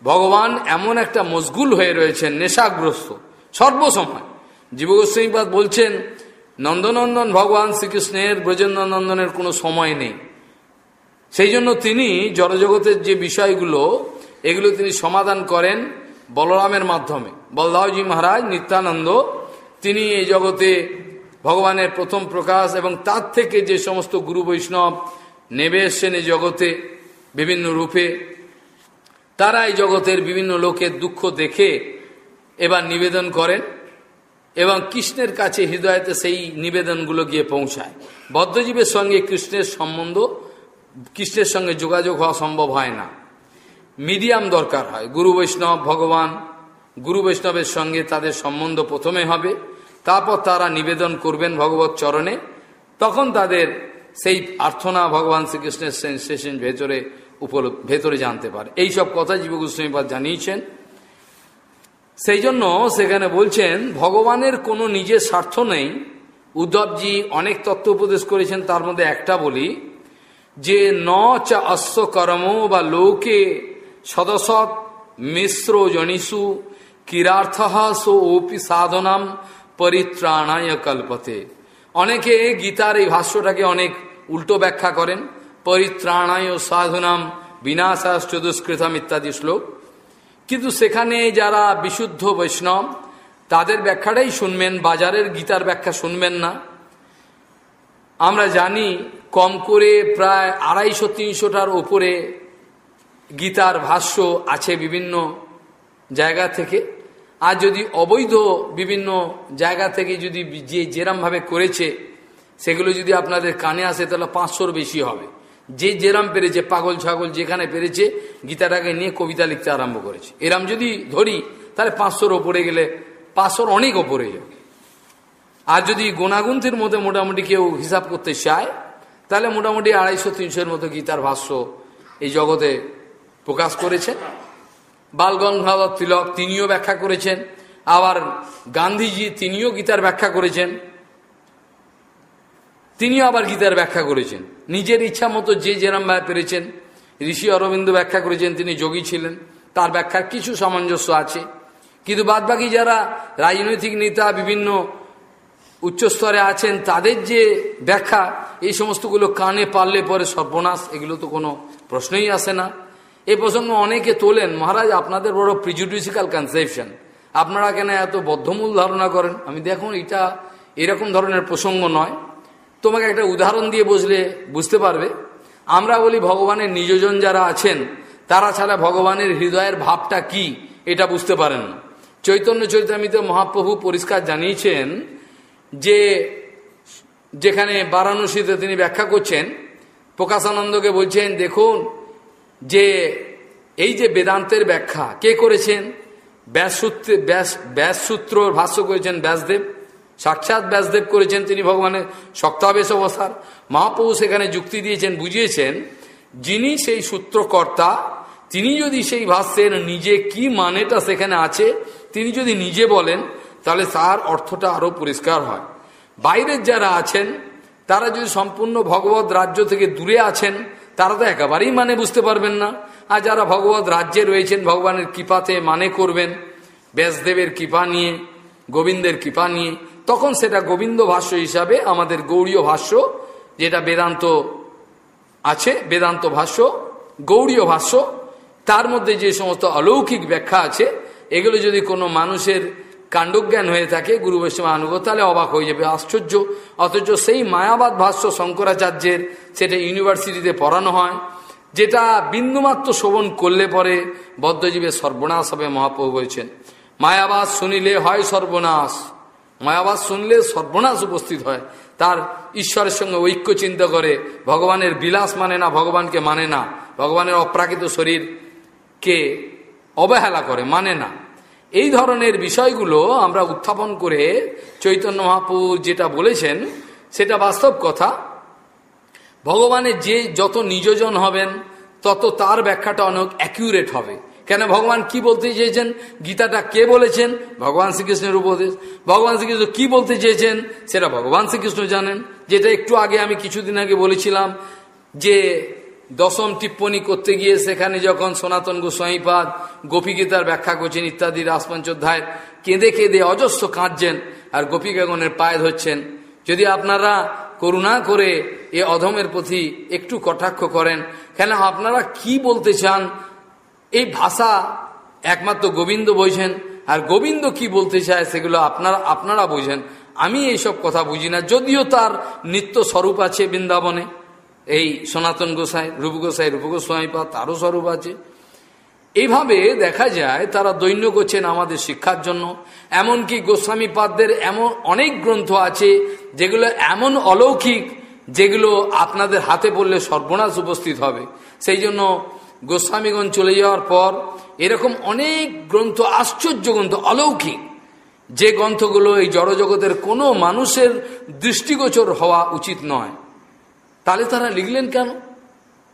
ভগবান এমন একটা মশগুল হয়ে রয়েছেন, নেশাগ্রস্ত, সর্বসময়। জীবগোস্বামীপাদ বলছেন, নন্দনন্দন ভগবান শ্রীকৃষ্ণের, ব্রজেন্দ্রনন্দনের কোনো সময় নেই। সেই জন্য তিনি জড়জগতের যে বিষয়গুলো, এগুলো তিনি সমাধান করেন বলরামের মাধ্যমে। বলদাওজি মহারাজ নিত্যানন্দ, তিনি এই জগতে ভগবানের প্রথম প্রকাশ এবং তার থেকে যে সমস্ত গুরু বৈষ্ণব নেবে এসছেন এই জগতে বিভিন্ন রূপে। তারা এই জগতের বিভিন্ন লোকের দুঃখ দেখে এবার নিবেদন করেন এবং কৃষ্ণের কাছে হৃদয়তে সেই নিবেদনগুলো গিয়ে পৌঁছায়। বদ্ধজীবের সঙ্গে কৃষ্ণের সম্বন্ধ, কৃষ্ণের সঙ্গে যোগাযোগ হওয়া সম্ভব হয় না। মিডিয়াম দরকার হয়। গুরু বৈষ্ণব, ভগবান, গুরু বৈষ্ণবের সঙ্গে তাদের সম্বন্ধ প্রথমে হবে। তারপর তারা নিবেদন করবেন ভগবত চরণে। তখন তাদের সেই প্রার্থনা ভগবান শ্রীকৃষ্ণের সেন্সেশন ভেতরে উপর ভেতরে জানতে পারে। এই সব কথা জীব গোস্বামীপাদ জানিয়েছেন। সেই জন্য সেখানে বলছেন, ভগবানের কোনো নিজের স্বার্থ নেই। উদ্ধবজি অনেক তত্ত্ব উপদেশ করেছেন, তার মধ্যে একটা বলি, যে ন চা অশ্ব কর্ম বা লোকে সদসৎ মিশ্র জনিষু কিরার্থ সো ওপি সাধনাম পরিত্রাণায় কল্পতে। অনেকে গীতার এই ভাষ্যটাকে অনেক উল্টো ব্যাখ্যা করেন। পরিত্রাণায় ও সাধনাম, বিনাশাশ্চ দুষ্কৃতম ইত্যাদি শ্লোক। কিন্তু সেখানে যারা বিশুদ্ধ বৈষ্ণব, তাদের ব্যাখ্যাটাই শুনবেন, বাজারের গীতার ব্যাখ্যা শুনবেন না। আমরা জানি কম করে প্রায় আড়াইশো, তিনশোটার ওপরে গীতার ভাষ্য আছে বিভিন্ন জায়গা থেকে। আর যদি অবৈধ বিভিন্ন জায়গা থেকে যদি যে যেরমভাবে করেছে, সেগুলো যদি আপনাদের কানে আসে, তাহলে পাঁচশোর বেশি হবে। যে যেরাম পেরেছে, পাগল ছাগল যেখানে পেরেছে, গীতাটাকে নিয়ে কবিতা লিখতে আরম্ভ করেছে। এরাম যদি ধরি, তাহলে পাঁচশোর ওপরে গেলে পাঁচশোর অনেক ওপরে যাবে আর যদি গোনাগুন্থের মধ্যে মোটামুটি কেউ হিসাব করতে চায়, তাহলে মোটামুটি আড়াইশো, তিনশোর মতো গীতার ভাষ্য এই জগতে প্রকাশ করেছেন বালগঙ্গাধর তিলক তিনিও ব্যাখ্যা করেছেন। আবার গান্ধীজি তিনিও গীতার ব্যাখ্যা করেছেন। তিনিও আবার গীতার ব্যাখ্যা করেছেন। নিজের ইচ্ছা মতো যে যেরাম ভাবে পেরেছেন, ঋষি অরবিন্দ ব্যাখ্যা করেছেন, তিনি যোগী ছিলেন, তার ব্যাখ্যার কিছু সামঞ্জস্য আছে। কিন্তু বাদবাকি যারা রাজনৈতিক নেতা, বিভিন্ন উচ্চস্তরে আছেন, তাদের যে ব্যাখ্যা, এই সমস্তগুলো কানে পারলে পরে সর্বনাশ, এগুলো তো কোনো প্রশ্নই আসে না। এই প্রসঙ্গ অনেকে তোলেন, মহারাজ, আপনাদের বড় প্রিজুডিসিক্যাল কনসেপশন আপনারা কেন এত বদ্ধমূল ধারণা করেন? আমি দেখুন, এটা এরকম ধরনের প্রসঙ্গ নয়। তোমাকে একটা উদাহরণ দিয়ে বসলে বুঝতে পারবে। আমরা বলি, ভগবানের নিজজন যারা আছেন, তারা ছাড়া ভগবানের হৃদয়ের ভাবটা কি, এটা বুঝতে পারেন না। চৈতন্য চৈতামিত মহাপ্রভু পরিষ্কার জানিয়েছেন যে, যেখানে বারাণসীতে তিনি ব্যাখ্যা করছেন, প্রকাশানন্দকে বলছেন, দেখুন যে এই যে বেদান্তের ব্যাখ্যা, কে করেছেন? ব্যাসসূত্রে ব্যাস, ব্যাসসূত্র ভাষ্য করেছেন ব্যাসদেব। সাক্ষাৎ ব্যাসদেব করেছেন তিনি ভগবানের শক্তাবেশ অবস্থার। মহাপ্রভু সেখানে যুক্তি দিয়েছেন, বুঝিয়েছেন, যিনি সেই সূত্রকর্তা, তিনি যদি সেই ভাষ্যের নিজে কি মানেটা সেখানে আছে, তিনি যদি নিজে বলেন, তাহলে তার অর্থটা আরও পরিষ্কার হয়। বাইরের যারা আছেন, তারা যদি সম্পূর্ণ ভগবত রাজ্য থেকে দূরে আছেন তারা তো একেবারেই মানে বুঝতে পারবেন না। আর যারা ভগবত রাজ্যে রয়েছেন, ভগবানের কৃপাতে মানে করবেন, ব্যাসদেবের কৃপা নিয়ে, গোবিন্দের কৃপা নিয়ে, তখন সেটা গোবিন্দ ভাষ্য হিসাবে আমাদের গৌড়ীয় ভাষ্য, যেটা বেদান্ত আছে, বেদান্ত ভাষ্য, গৌড়ীয় ভাষ্য, তার মধ্যে যে সমস্ত অলৌকিক ব্যাখ্যা আছে, এগুলো যদি কোনো মানুষের কাণ্ডজ্ঞান হয়ে থাকে গুরু বৈষ্ণব আনুগত তাহলে অবাক হয়ে যাবে, আশ্চর্য। অথচ সেই মায়াবাদ ভাষ্য শঙ্করাচার্যের সেটা ইউনিভার্সিটিতে পড়ানো হয়, যেটা বিন্দুমাত্র শোভন করলে পরে বদ্ধজীবের সর্বনাশ হবে মহাপ্রভু বলছেন। মায়াবাদ শুনিলে হয় সর্বনাশ। মায়াবাদ শুনলে সর্বনাশ উপস্থিত হয়। তার ঈশ্বরের সঙ্গে ঐক্য চিন্তা করে, ভগবানের বিলাস মানে না, ভগবানকে মানে না, ভগবানের অপ্রাকৃত শরীরকে অবহেলা করে মানে না। এই ধরনের বিষয়গুলো আমরা উত্থাপন করে চৈতন্য মহাপুর যেটা বলেছেন, সেটা বাস্তব কথা। ভগবানের যে যত নিজজন হবেন, তত তার ব্যাখ্যাটা অনেক অ্যাকিউরেট হবে। কেন ভগবান কি বলতে চেয়েছেন? গীতাটা কে বলেছেন? ভগবান শ্রীকৃষ্ণের উপদেশ। ভগবান শ্রীকৃষ্ণ কি বলতে চেয়েছেন? সেটা ভগবান শ্রীকৃষ্ণ জানেন। যেটা একটু আগে আমি কিছুদিন আগে বলেছিলাম যে দশম টিপ্পণী করতে গিয়ে সেখানে যখন সনাতন গোস্বাইপাদ গোপীগীতার ব্যাখ্যা করছেন ইত্যাদি রাজপঞ্চোধ্যায় কেঁদে কেঁদে অজস্র কাঁদছেন আর গোপীগণের পায়ে ধরছেন। যদি আপনারা করুণা করে এ অধমের প্রতি একটু কটাক্ষ করেন কেন আপনারা কি বলতে চান? এই ভাষা একমাত্র গোবিন্দ বোঝেন, আর গোবিন্দ কি বলতে চায় সেগুলো আপনারা আপনারা বোঝেন। আমি এইসব কথা বুঝি না, যদিও তার নিত্য স্বরূপ আছে বৃন্দাবনে। এই সনাতন গোসাই, রূপ গোসাই, রূপ গোস্বামী পা তারও স্বরূপ আছে। এইভাবে দেখা যায় তারা দৈন্য করছেন আমাদের শিক্ষার জন্য। এমনকি গোস্বামী পাদদের এমন অনেক গ্রন্থ আছে যেগুলো এমন অলৌকিক যেগুলো আপনাদের হাতে পড়লে সর্বনাশ উপস্থিত হবে। সেই জন্য গোস্বামীগঞ্জ চলে যাওয়ার পর এরকম অনেক গ্রন্থ, আশ্চর্য গ্রন্থ, অলৌকিক যে গ্রন্থগুলো এই জড়জগতের কোনো মানুষের দৃষ্টিগোচর হওয়া উচিত নয়। তাহলে তারা লিখলেন কেন?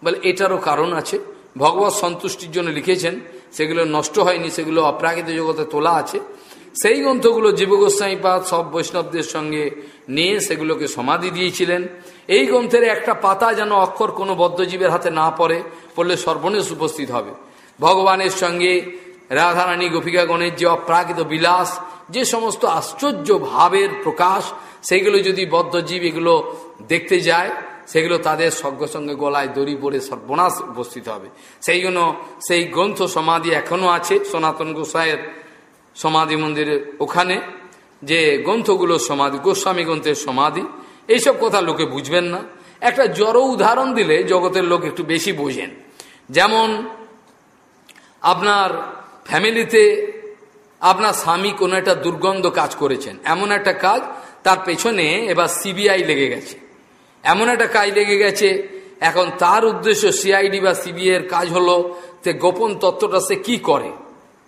বলে, এটারও কারণ আছে। ভগবত সন্তুষ্টির জন্য লিখেছেন, সেগুলো নষ্ট হয়নি, সেগুলো অপ্রাকৃত জগতে তোলা আছে। সেই গ্রন্থগুলো জীবগোস্বাইপাদ সব বৈষ্ণবদের সঙ্গে নিয়ে সেগুলোকে সমাধি দিয়েছিলেন। এই গ্রন্থের একটা পাতা যেন অক্ষর কোনো বদ্ধজীবের হাতে না পড়ে, পড়লে সর্বনেশ উপস্থিত হবে। ভগবানের সঙ্গে রাধারানী গোপিকাগণের যে অপ্রাকৃত বিলাস, যে সমস্ত আশ্চর্য ভাবের প্রকাশ, সেগুলো যদি বদ্ধজীব এগুলো দেখতে যায় সেগুলো তাদের সঙ্গে সঙ্গে গলায় দড়ি পড়ে সর্বনাশ উপস্থিত হবে। সেই জন্য সেই গ্রন্থ সমাধি এখনও আছে, সনাতন গোসাইয়ের সমাধি মন্দিরের ওখানে। যে গ্রন্থগুলো সমাধি, গোস্বামী গ্রন্থের সমাধি, এইসব কথা লোকে বুঝবেন না। একটা জড় উদাহরণ দিলে জগতের লোক একটু বেশি বোঝেন। যেমন আপনার ফ্যামিলিতে আপনার স্বামী কোনো একটা দুর্গন্ধ কাজ করেছেন, এমন একটা কাজ তার পেছনে এবার সিবিআই লেগে গেছে। এমন একটা কাজ লেগে গেছে। এখন তার উদ্দেশ্য সিআইডি বা সিবিআই এর কাজ হলো যে গোপন তত্ত্বটা সে কি করে?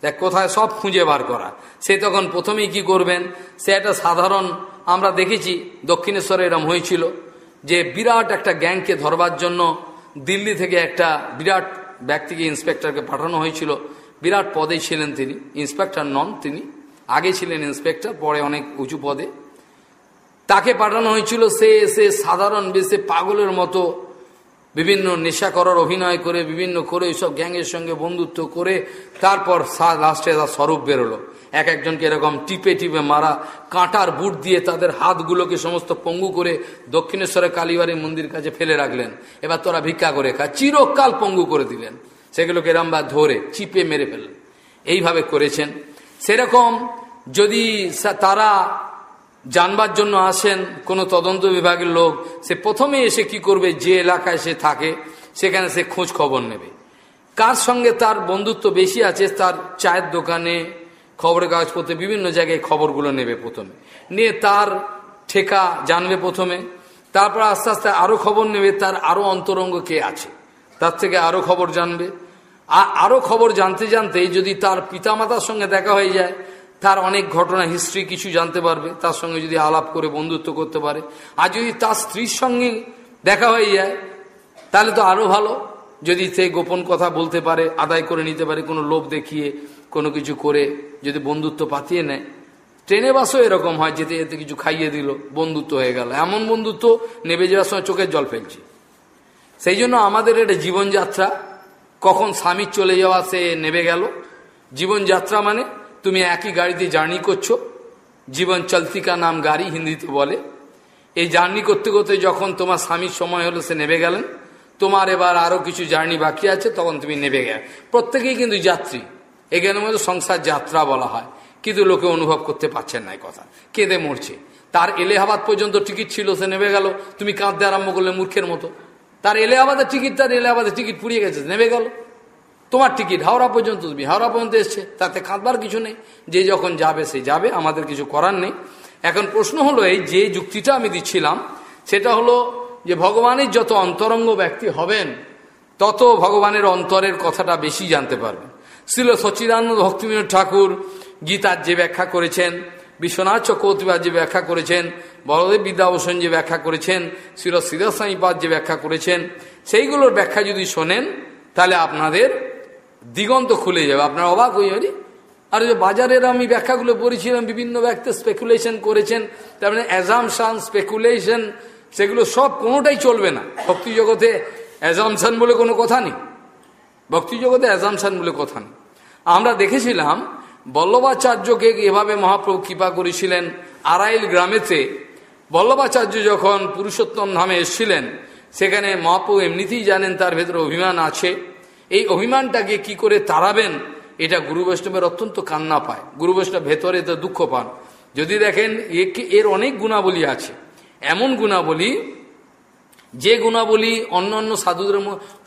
দেখ কোথায় সব খুঁজে বার করা। সে তখন প্রথমেই কি করবেন? সে একটা সাধারণ, আমরা দেখেছি দক্ষিণেশ্বরে এরম হয়েছিল যে বিরাট একটা গ্যাংকে ধরবার জন্য দিল্লি থেকে একটা বিরাট ব্যক্তিকে, ইন্সপেক্টরকে পাঠানো হয়েছিল। বিরাট পদে ছিলেন তিনি, ইন্সপেক্টর নন তিনি। আগে ছিলেন ইন্সপেক্টর, পরে অনেক উঁচু পদে। তাকে পাঠানো হয়েছিল সে এসে সাধারণ বেশে পাগলের মতো। বিভিন্ন নেশা করার অভিনয় করে, বিভিন্ন করে এইসব গ্যাংয়ের সঙ্গে বন্ধুত্ব করে, তারপর লাস্টে তার স্বরূপ বেরোলো। এক একজনকে এরকম টিপে টিপে মারা, কাঁটার বুট দিয়ে তাদের হাতগুলোকে সমস্ত পঙ্গু করে দক্ষিণেশ্বরের কালীবাড়ি মন্দির কাছে ফেলে রাখলেন। এবার তোরা ভিক্ষা করে খা, চিরকাল পঙ্গু করে দিলেন। সেগুলোকে এরম বা ধরে, চিপে মেরে ফেললেন। এইভাবে করেছেন। সেরকম যদি তারা জানবার জন্য আসেন কোনো তদন্ত বিভাগের লোক। সে প্রথমে এসে কি করবে, যে এলাকায় সে থাকে, সেখানে সে খোঁজ খবর নেবে। কার সঙ্গে তার বন্ধুত্ব বেশি আছে, তার চায়ের দোকানে, খবরের কাগজপত্রে বিভিন্ন জায়গায় খবরগুলো নেবে প্রথমে। নিয়ে তার ঠেকা জানবে প্রথমে। তারপর আস্তে আস্তে আরও খবর নেবে, তার আরও অন্তরঙ্গ কে আছে, তার থেকে আরও খবর জানবে। আর আরও খবর জানতে জানতে যদি তার পিতামাতার সঙ্গে দেখা হয়ে যায় তার অনেক ঘটনা হিস্ট্রি কিছু জানতে পারবে, তার সঙ্গে যদি আলাপ করে বন্ধুত্ব করতে পারে। আর যদি তার স্ত্রীর সঙ্গে দেখা হয়ে যায়, তাহলে তো আরও ভালো। যদি সে গোপন কথা বলতে পারে, আদায় করে নিতে পারে, কোনো লোভ দেখিয়ে, কোনো কিছু করে, যদি বন্ধুত্ব পাতিয়ে নেয়। ট্রেনে বাসও এরকম হয়, যেতে যেতে কিছু খাইয়ে দিল, বন্ধুত্ব হয়ে গেল। এমন বন্ধুত্ব নেবে যাওয়ার সময় চোখের জল ফেলছে। সেই জন্য আমাদের এটা জীবনযাত্রা, কখন স্বামীর চলে যাওয়া সে নেবে গেল। জীবনযাত্রা মানে তুমি একই গাড়িতে জার্নি করছ। জীবন চলতিকা নাম গাড়ি হিন্দিতে বলে। এই জার্নি করতে করতে যখন তোমার স্বামীর সময় হলো, সে নেবে গেলেন। তোমার এবার আরও কিছু জার্নি বাকি আছে, তখন তুমি নেবে গেলে। প্রত্যেকেই কিন্তু যাত্রী। এখানে মধ্যে সংসার যাত্রা বলা হয়। কিন্তু লোকে অনুভব করতে পারছেন না কথা। কেঁদে মরছে। তার এলেহাবাদ পর্যন্ত টিকিট ছিল, সে নেবে গেল। তুমি কাঁদতে আরম্ভ করলে মূর্খের মতো। তার এলেহাবাদের টিকিট তার এলেহাবাদের টিকিট পুড়িয়ে গেছে নেবে গেল। তোমার টিকিট হাওড়া পর্যন্ত তুমি হাওড়া পর্যন্ত এসছে, তাতে কাঁদবার কিছু নেই। যে যখন যাবে, সে যাবে, আমাদের কিছু করার নেই। এখন প্রশ্ন হলো, এই যে যুক্তিটা আমি দিচ্ছিলাম, সেটা হলো যে ভগবানের যত অন্তরঙ্গ ব্যক্তি হবেন, তত ভগবানের অন্তরের কথাটা বেশি জানতে পারবেন। শিল সচিদানন্দ ভক্তিবিনোদ ঠাকুর গীতার যে ব্যাখ্যা করেছেন, বিশ্বনাথ চক্রবর্তীবাদ যে ব্যাখ্যা করেছেন বড়দেব বিদ্যাভূষণ যে ব্যাখ্যা করেছেন, শির সিরাসাইপাদ যে ব্যাখ্যা করেছেন, সেইগুলোর ব্যাখ্যা যদি শোনেন, তাহলে আপনাদের দিগন্ত খুলে যাবে, আপনার অবাক হয়ে যাবে আর যে বাজারের আমি ব্যাখ্যাগুলো পড়েছিলাম, বিভিন্ন ব্যক্তি স্পেকুলেশন করেছেন, তার মানে অ্যাজামশন স্পেকুলেশন সেগুলো সব কোনোটাই চলবে না। ভক্তি জগতে অ্যাজামশন বলে কোনো কথা নেই। ভক্তি জগতে অ্যাজামশন বলে কথা নেই। আমরা দেখেছিলাম, বল্লভাচার্যকে এভাবে মহাপ্রভু কৃপা করেছিলেন, আড়াইল গ্রামেতে। বল্লভাচার্য যখন পুরুষোত্তম ধামে এসেছিলেন, সেখানে মহাপ্রভু এমনিতেই জানেন তার ভেতরে অভিমান আছে। এই অভিমানটাকে কি করে তাড়াবেন, এটা গুরু বৈষ্ণবের অত্যন্ত কান্না পায়। গুরু বৈষ্ণব ভেতরে তো দুঃখ পান। যদি দেখেন এর অনেক গুণাবলী আছে। এমন গুণাবলী, যে গুণাবলী অন্য অন্য সাধুদের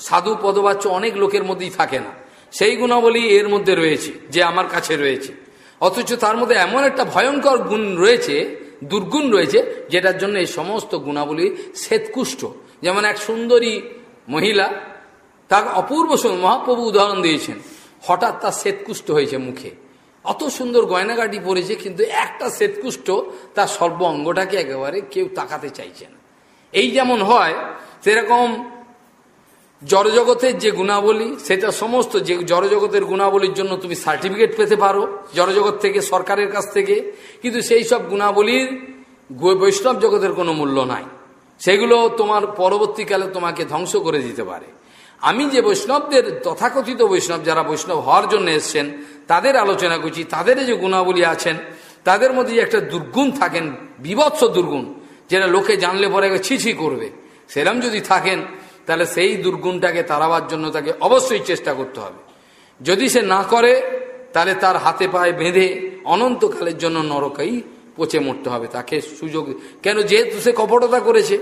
সাধু পদবাচ্য অনেক লোকের মধ্যেই থাকে না। সেই গুণাবলী এর মধ্যে রয়েছে, যে আমার কাছে রয়েছে। অথচ তার মধ্যে এমন একটা ভয়ঙ্কর গুণ রয়েছে, দুর্গুণ রয়েছে, যেটার জন্য এই সমস্ত গুণাবলী শ্বেতকুষ্ঠ যেমন এক সুন্দরী মহিলা তার অপূর্ব সুন্দর মহাপ্রভু উদাহরণ দিয়েছেন। হঠাৎ তার শ্বেতকুষ্ঠ হয়েছে মুখে। অত সুন্দর গয়নাগাটি পরেছে, কিন্তু একটা শ্বেতকুষ্ঠ তার সর্ব অঙ্গটাকে একেবারে কেউ তাকাতে চাইছে না। এই যেমন হয়, সেরকম জড়জগতের যে গুণাবলী, সেটা সমস্ত যে জড়জগতের গুণাবলীর জন্য তুমি সার্টিফিকেট পেতে পারো, জড়জগৎ থেকে, সরকারের কাছ থেকে। কিন্তু সেই সব গুণাবলীর বৈষ্ণব জগতের কোনো মূল্য নাই। সেগুলো তোমার পরবর্তীকালে তোমাকে ধ্বংস করে দিতে পারে। আমি যে বৈষ্ণবদের তথাকথিত বৈষ্ণব যারা বৈষ্ণব হওয়ার জন্য এসছেন, তাদের আলোচনা করছি, তাদের যে গুণাবলী আছেন, তাদের মধ্যে যে একটা দুর্গুণ থাকেন বিভৎস দুর্গুণ, যেটা লোকে জানলে পরে ছিছি করবে। সেরম যদি থাকেন, তাহলে সেই দুর্গুণটাকে তাড়াবার জন্য তাকে অবশ্যই চেষ্টা করতে হবে। যদি সে না করে, তাহলে তার হাতে পায়ে বেঁধে অনন্তকালের জন্য নরকেই পচে মরতে হবে, তাকে সুযোগ, কেন যেহেতু সে কপটতা করেছে,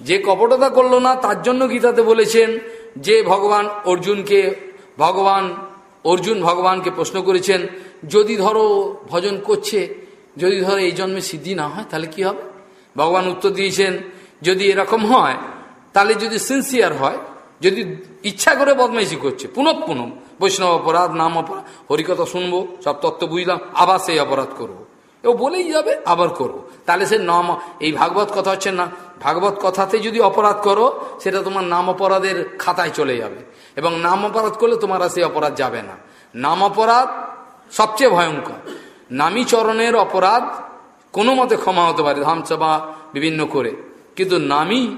যে কপটতা করল না, তার জন্য গীতাতে বলেছেন যে ভগবান অর্জুনকে, ভগবান, অর্জুন ভগবানকে প্রশ্ন করেছেন, যদি ধরো ভজন করছে, যদি ধরো এই জন্মে সিদ্ধি না হয়, তাহলে কি হবে ভগবান উত্তর দিয়েছেন, যদি এরকম হয়, তাহলে যদি সিনসিয়ার হয়, যদি ইচ্ছা করে বদমাইশি করছে, পুনঃ পুনঃ, বৈষ্ণব অপরাধ, নাম অপরাধ, হরিকথা শুনব, সব তত্ত্ব বুঝলাম, আবার সেই অপরাধ করব। ও বলেই যাবে, আবার করব। তাহলে সে নাম, এই ভাগবত কথা হচ্ছে না, ভাগবত কথাতে যদি অপরাধ করো, সেটা তোমার নাম অপরাধের খাতায় চলে যাবে। এবং নাম অপরাধ করলে তোমার আর সেই অপরাধ যাবে না। নাম অপরাধ সবচেয়ে ভয়ঙ্কর। নামী চরণের অপরাধ কোনো মতে ক্ষমা হতে পারে ধামসভা বিভিন্ন করে। কিন্তু নামই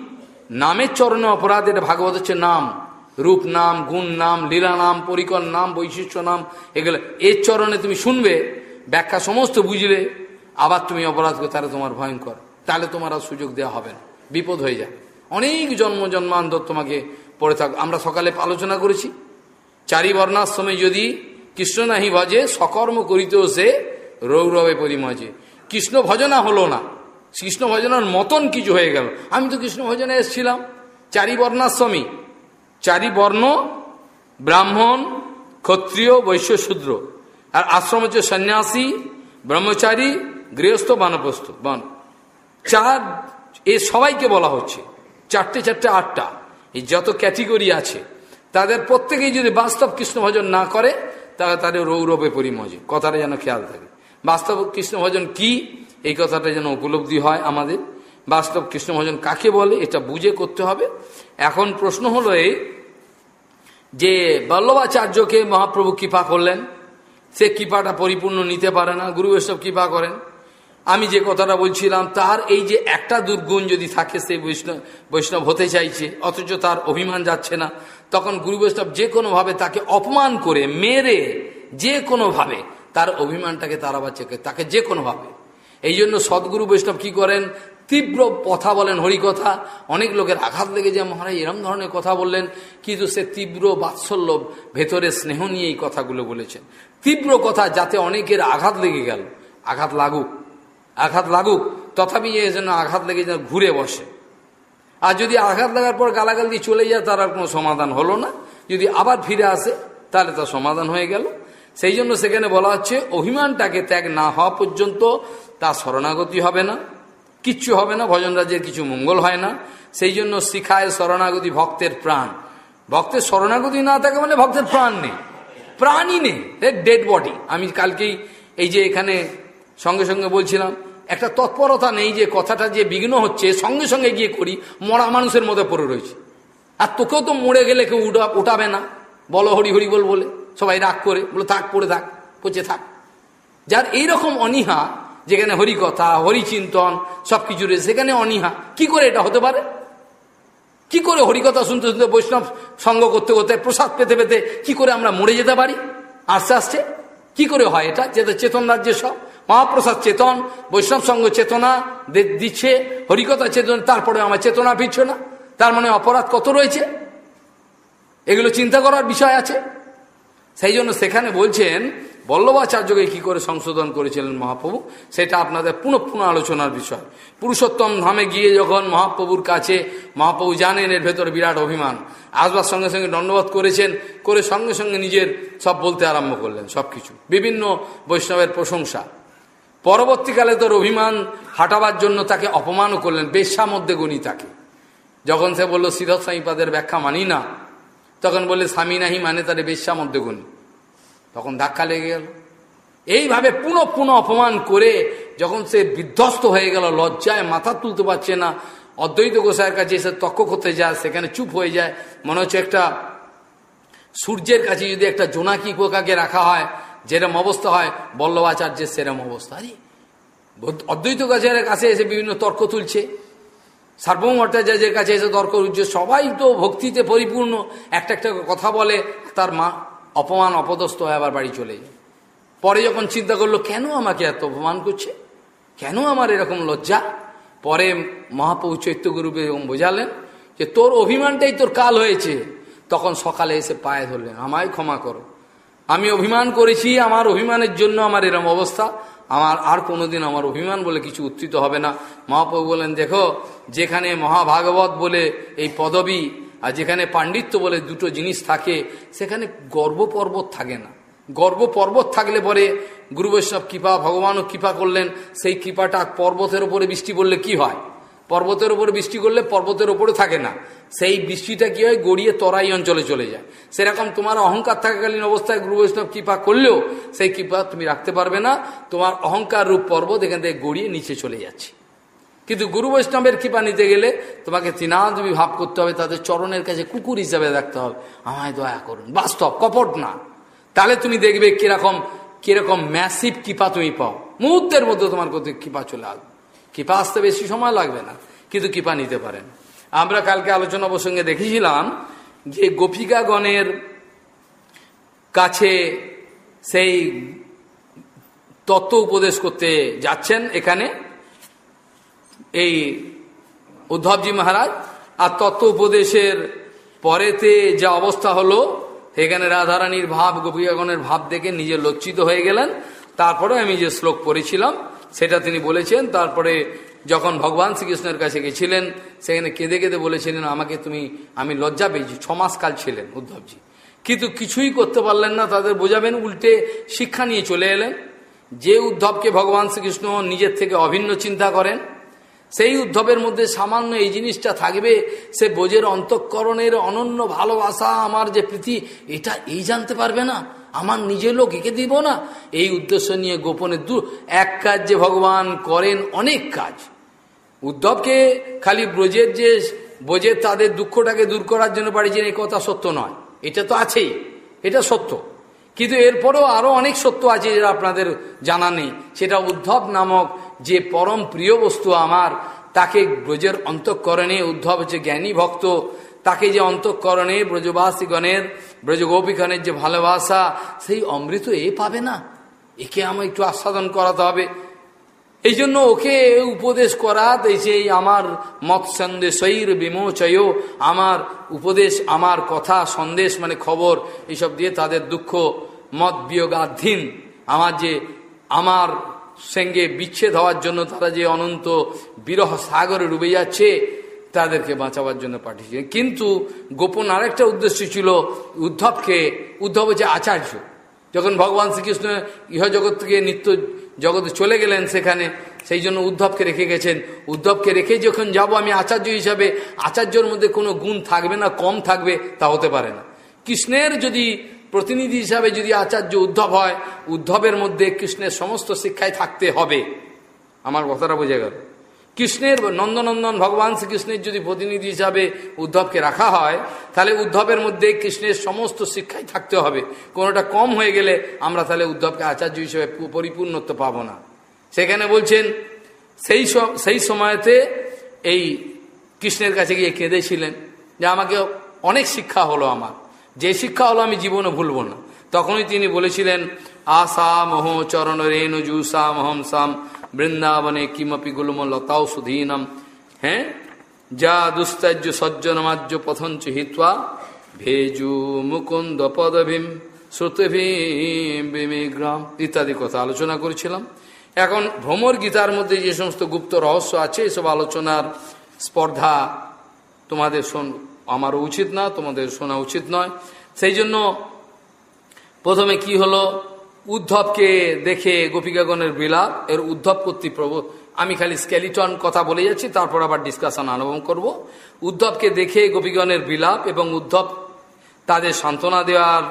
নামের চরণে অপরাধ, এটা ভাগবত হচ্ছে নাম। রূপ নাম, গুণ নাম, লীলা নাম, পরিকর নাম, বৈশিষ্ট্য নাম, এগুলো, এর চরণে তুমি শুনবে ব্যাখ্যা সমস্ত বুঝলে আবার তুমি অপরাধ করো, তাহলে তোমার ভয়ঙ্কর। তাহলে তোমার আর সুযোগ দেওয়া হবে না। বিপদ হয়ে যায় অনেক জন্ম জন্মান্তর তোমাকে পড়ে থাক। আমরা সকালে আলোচনা করেছি। চারি বর্ণাশ্রমে যদি কৃষ্ণ নাহি ভজে, সকর্ম করিতেও সে রৌরবে পরিমজে। কৃষ্ণ ভজনা হলো না। কৃষ্ণ ভজনার মতন কিছু হয়ে গেল। আমি তো কৃষ্ণ ভজনে এসেছিলাম। চারি বর্ণাশ্রমী। চারি বর্ণ, ব্রাহ্মণ, ক্ষত্রিয় বৈশ্য শূদ্র আর আশ্রম হচ্ছে সন্ন্যাসী, ব্রহ্মচারী, গৃহস্থ, বানপ্রস্থ, বন। চার, এ সবাইকে বলা হচ্ছে। চারটে চারটে, আটটা। এই যত ক্যাটেগরি আছে, তাদের প্রত্যেকেই যদি বাস্তব কৃষ্ণ ভজন না করে, তাহলে তাদের রৌরবে পরিমজে। কথাটা যেন খেয়াল থাকে। বাস্তব কৃষ্ণ ভজন কি? এই কথাটা যেন উপলব্ধি হয় আমাদের। বাস্তব কৃষ্ণ ভজন কাকে বলে? এটা বুঝে করতে হবে। এখন প্রশ্ন হলো এই যে বল্লভাচার্যকে মহাপ্রভু কৃপা করলেন। সে কৃপাটা পরিপূর্ণ নিতে পারে না। গুরু এসব কৃপা করেন। আমি যে কথাটা বলছিলাম, তার এই যে একটা দুর্গুণ যদি থাকে, সে বৈষ্ণব বৈষ্ণব হতে চাইছে, অথচ তার অভিমান যাচ্ছে না, তখন গুরু বৈষ্ণব যে কোনোভাবে তাকে অপমান করে, মেরে যে কোনোভাবে তার অভিমানটাকে তারাবাচ্ছে তাকে যে কোনোভাবে। এই জন্য সদ্গুরু বৈষ্ণব কি করেন? তীব্র কথা বলেন হরিকথা অনেক লোকের আঘাত লেগে যায়, মহারাজ, এরম ধরনের কথা বললেন, কিন্তু সে তীব্র বাৎসল্য ভেতরে স্নেহ নিয়ে এই কথাগুলো বলেছেন। তীব্র কথা যাতে অনেকের আঘাত লেগে গেল। আঘাত লাগুক। আঘাত লাগুক, তথাপি এ যেন আঘাত লেগে যেন ঘুরে বসে। আর যদি আঘাত লাগার পর গালাগাল দিয়ে চলে যায়, তার আর কোনো সমাধান হলো না। যদি আবার ফিরে আসে, তাহলে তার সমাধান হয়ে গেল। সেই জন্য সেখানে বলা হচ্ছে, অভিমানটাকে ত্যাগ না হওয়া পর্যন্ত তা শরণাগতি হবে না। কিচ্ছু হবে না, ভজন রাজ্যের কিছু মঙ্গল হয় না। সেই জন্য শিখায় শরণাগতি ভক্তের প্রাণ। ভক্তের শরণাগতি না থাকে মানে ভক্তের প্রাণ নেই। প্রাণই নেই ডেড বডি আমি কালকেই এই যে এখানে সঙ্গে সঙ্গে বলছিলাম, একটা তৎপরতা নেই যে কথাটা যে বিঘ্ন হচ্ছে, সঙ্গে সঙ্গে গিয়ে করি, মরা মানুষের মধ্যে পড়ে রয়েছে। আর তোকেও তো মরে গেলে কেউ উঠা, উঠাবে না। বলো হরি হরি বল বলে, সবাই রাগ করে, বলে থাক, পড়ে থাক, পচে থাক। যার এইরকম অনীহা যেখানে হরিকথা, হরিচিন্তন সব কিছু রয়েছে সেখানে অনীহা। কি করে এটা হতে পারে? কি করে হরিকথা শুনতে শুনতে বৈষ্ণব সঙ্গ করতে করতে প্রসাদ পেতে পেতে কি করে আমরা মরে যেতে পারি? আস্তে আস্তে। কি করে হয় এটা? যেটা চেতন রাজ্যে সব। মহাপ্রসাদ চেতন, বৈষ্ণব সঙ্গ চেতনা দিচ্ছে, হরিকথা চেতন, তারপরে আমার চেতনা ফিরছে না। তার মানে অপরাধ কত রয়েছে? এগুলো চিন্তা করার বিষয় আছে। সেই জন্য সেখানে বলছেন বল্লভাচার্যকে কি করে সংশোধন করেছিলেন মহাপ্রভু, সেটা আপনাদের পুনঃ পুনঃ আলোচনার বিষয়। পুরুষোত্তম ধামে গিয়ে যখন মহাপ্রভুর কাছে, মহাপ্রভু জানেন এর ভেতরে বিরাট অভিমান আসবার সঙ্গে সঙ্গে দণ্ডবোধ করেছেন, করে সঙ্গে সঙ্গে নিজের সব বলতে আরম্ভ করলেন, সব কিছু। বিভিন্ন বৈষ্ণবের প্রশংসা। পরবর্তীকালে তোর অভিমান হাঁটাবার জন্য তাকে অপমানও করলেন বেশ্যা মধ্যে গণি তাকে। যখন সে বলল সিদ্ধ সাইপাদের ব্যাখ্যা মানি না। তখন বললে, স্বামী নাহি মানে তার বেশ্যা মধ্যে গণি। তখন ধাক্কা লেগে গেল। এইভাবে পুনঃ পুনঃ অপমান করে যখন সে বিধ্বস্ত হয়ে গেল, লজ্জায় মাথা তুলতে পারছে না, অদ্বৈত গোসাইয়ের কাছে এসে তক্ক করতে যায়, সেখানে চুপ হয়ে যায়। মনে হচ্ছে একটা সূর্যের কাছে যদি একটা জোনাকি পোকাকে রাখা হয়, যেরম অবস্থা হয়, বল্লভাচার্যের সেরম অবস্থা। আরে অদ্বৈত গাছের কাছে এসে বিভিন্ন তর্ক তুলছে। সার্বভৌম ভট্টাচার্যের কাছে এসে তর্ক তুলছে। সবাই তো ভক্তিতে পরিপূর্ণ। একটা একটা কথা বলে, তার মা অপমান অপদস্থ হয়ে আবার বাড়ি চলে যায়। পরে যখন চিন্তা করল, কেন আমাকে এত অপমান করছে? কেন আমার এরকম লজ্জা? পরে মহাপ্রভু চৈত্যগুরুকে বোঝালেন যে, তোর অভিমানটাই তোর কাল হয়েছে। তখন সকালে এসে পায়ে ধরলেন, আমায় ক্ষমা করো। আমি অভিমান করেছি, আমার অভিমানের জন্য আমার এরম অবস্থা। আমার আর কোনোদিন আমার অভিমান বলে কিছু উত্থিত হবে না। মহাপ্রভু বলেন দেখো, যেখানে মহাভাগবত বলে এই পদবী আর যেখানে পাণ্ডিত্য বলে দুটো জিনিস থাকে, সেখানে গর্ব পর্বত থাকে না। গর্ব পর্বত থাকলে পরে গুরু বৈষ্ণব কৃপা, ভগবানও কৃপা করলেন, সেই কৃপাটা পর্বতের ওপরে বৃষ্টি পড়লে কি হয়? পর্বতের ওপরে বৃষ্টি করলে পর্বতের ওপরে থাকে না। সেই বৃষ্টিটা কি হয়? গড়িয়ে তরাই অঞ্চলে চলে যায়। সেরকম তোমার অহংকার থাকাকালীন অবস্থায় গুরু বৈষ্ণব কৃপা করলেও, সেই কৃপা তুমি রাখতে পারবে না। তোমার অহংকার রূপ পর্বত এখান থেকে গড়িয়ে নিচে চলে যাচ্ছে। কিন্তু গুরু বৈষ্ণবের কৃপা নিতে গেলে তোমাকে তিনাদবি ভাব করতে হবে, তাদের চরণের কাছে কুকুর হিসাবে দেখতে হবে। আমায় দয়া করুন, বাস্তব, কপট না। তাহলে তুমি দেখবে কীরকম কীরকম ম্যাসিভ কৃপা তুমি পাও। মুহূর্তের মধ্যে তোমার কোথাও কৃপা চলে আসবে। কৃপা আসতে বেশি সময় লাগবে না, কিন্তু কৃপা নিতে পারেন। আমরা কালকে আলোচনা প্রসঙ্গে দেখেছিলাম যে গোপিকাগণের কাছে সেই তত্ত্ব উপদেশ করতে যাচ্ছেন এখানে। এই উদ্ধবজি মহারাজ, আর তত্ত্ব উপদেশের পরেতে যা অবস্থা হলো, সেখানে রাধারানীর ভাব গোপিকাগণের ভাব দেখে নিজে লজ্জিত হয়ে গেলেন। তারপরে আমি যে শ্লোক পড়েছিলাম, সেটা তিনি বলেছেন। তারপরে যখন ভগবান শ্রীকৃষ্ণের কাছে গেছিলেন, সেখানে কেঁদে কেঁদে বলেছিলেন, আমাকে তুমি, আমি লজ্জা পেয়েছি ছমাস কাল ছিলেন উদ্ধবজি কিন্তু কিছুই করতে পারলেন না, তাদের বোঝাবেন, উল্টে শিক্ষা নিয়ে চলে এলেন। যে উদ্ধবকে ভগবান শ্রীকৃষ্ণ নিজের থেকে অভিন্ন চিন্তা করেন সেই উদ্ধবের মধ্যে সামান্য এই জিনিসটা থাকবে, সে বোঝের অন্তঃকরণের অনন্য ভালোবাসা আমার যে প্রীতি, এটা এই জানতে পারবে না। আমার নিজের লোক একে দিব না। এই উদ্দেশ্য নিয়ে গোপনে দু এক কাজ যে ভগবান করেন অনেক কাজ। উদ্ধবকে খালি ব্রজের যে বোঝের তাদের দুঃখটাকে দূর করার জন্য পাঠিয়েছেন এই কথা সত্য নয়। এটা তো আছেই। এটা সত্য। কিন্তু এরপরেও আরও অনেক সত্য আছে যেটা আপনাদের জানা নেই। সেটা উদ্ধব নামক যে পরম প্রিয় বস্তু আমার, তাকে ব্রজের অন্তঃকরণে উদ্ধব হচ্ছে জ্ঞানী ভক্ত, তাকে যে অন্তঃকরণে ব্রজবাসীগণের, ব্রজগোপীগণের যে ভালোবাসা, সেই অমৃত এ পাবে না? একে আমার একটু আস্বাদন করাতে হবে। এই জন্য ওকে উপদেশ করা সেই আমার মত সন্দেশৈর বিমোচয়, আমার উপদেশ, আমার কথা, সন্দেশ মানে খবর, এইসব দিয়ে তাদের দুঃখ, মত বিয়োগাধীন, আমার যে, আমার সঙ্গে বিচ্ছেদ হওয়ার জন্য তারা যে অনন্ত বিরহ সাগরে ডুবে যাচ্ছে, তাদেরকে বাঁচাবার জন্য পাঠিয়েছে। কিন্তু গোপন আরেকটা উদ্দেশ্য ছিল উদ্ধবকে, উদ্ধব হচ্ছে আচার্য। যখন ভগবান শ্রীকৃষ্ণ ইহজগৎ থেকে নিত্য জগতে চলে গেলেন সেখানে, সেই জন্য উদ্ধবকে রেখে গেছেন। উদ্ধবকে রেখে যখন যাব আমি আচার্য হিসাবে, আচার্যর মধ্যে কোনো গুণ থাকবে না, কম থাকবে, তা হতে পারে না। কৃষ্ণের যদি প্রতিনিধি হিসাবে যদি আচার্য উদ্ধব হয়, উদ্ধবের মধ্যে কৃষ্ণের সমস্ত শিক্ষায় থাকতে হবে। আমার কথাটা বোঝা গেল। কৃষ্ণের, নন্দনন্দন ভগবান শ্রীকৃষ্ণের যদি প্রতিনিধি হিসাবে উদ্ধবকে রাখা হয়, তাহলে উদ্ধবের মধ্যে কৃষ্ণের সমস্ত শিক্ষাই থাকতে হবে। কোনোটা কম হয়ে গেলে আমরা তাহলে উদ্ধবকে আচার্য হিসেবে পরিপূর্ণত্ব পাবো না। সেখানে বলছেন, সেই সেই সময়তে এই কৃষ্ণের কাছে গিয়ে কেঁদেছিলেন যে আমাকে অনেক শিক্ষা হলো আমার। যে শিক্ষা হলো আমি জীবনে ভুলব না। তখনই তিনি বলেছিলেন আশা মোহ চরণ রেণু জুসা মহম সাম বৃন্দাবনে কিমপি গুলম লতাও সুধীনম। হ্যাঁ? যা দুস্তার্য সজ্জনমাজ্য পথঞ্চ হিত্বা ভেজু মুকুন্দ পদভীম শ্রুতভীম ইত্যাদি কথা আলোচনা করেছিলাম। এখন ভ্রমর গীতার মধ্যে যে সমস্ত গুপ্ত রহস্য আছে, এসব আলোচনার স্পর্ধা তোমাদের শোন আমারও উচিত না, তোমাদের শোনা উচিত নয়। সেই জন্য প্রথমে কি হলো? উদ্ধবকে দেখে গোপিকাগণের বিলাপ, এর উদ্ধব কর্তৃক প্রভু আমি খালি স্কেলিটন কথা বলে যাচ্ছি, তারপর আবার ডিসকাশন আরম্ভ করব। উদ্ধবকে দেখে গোপীগণের বিলাপ এবং উদ্ধব তাদের সান্ত্বনা দেওয়ার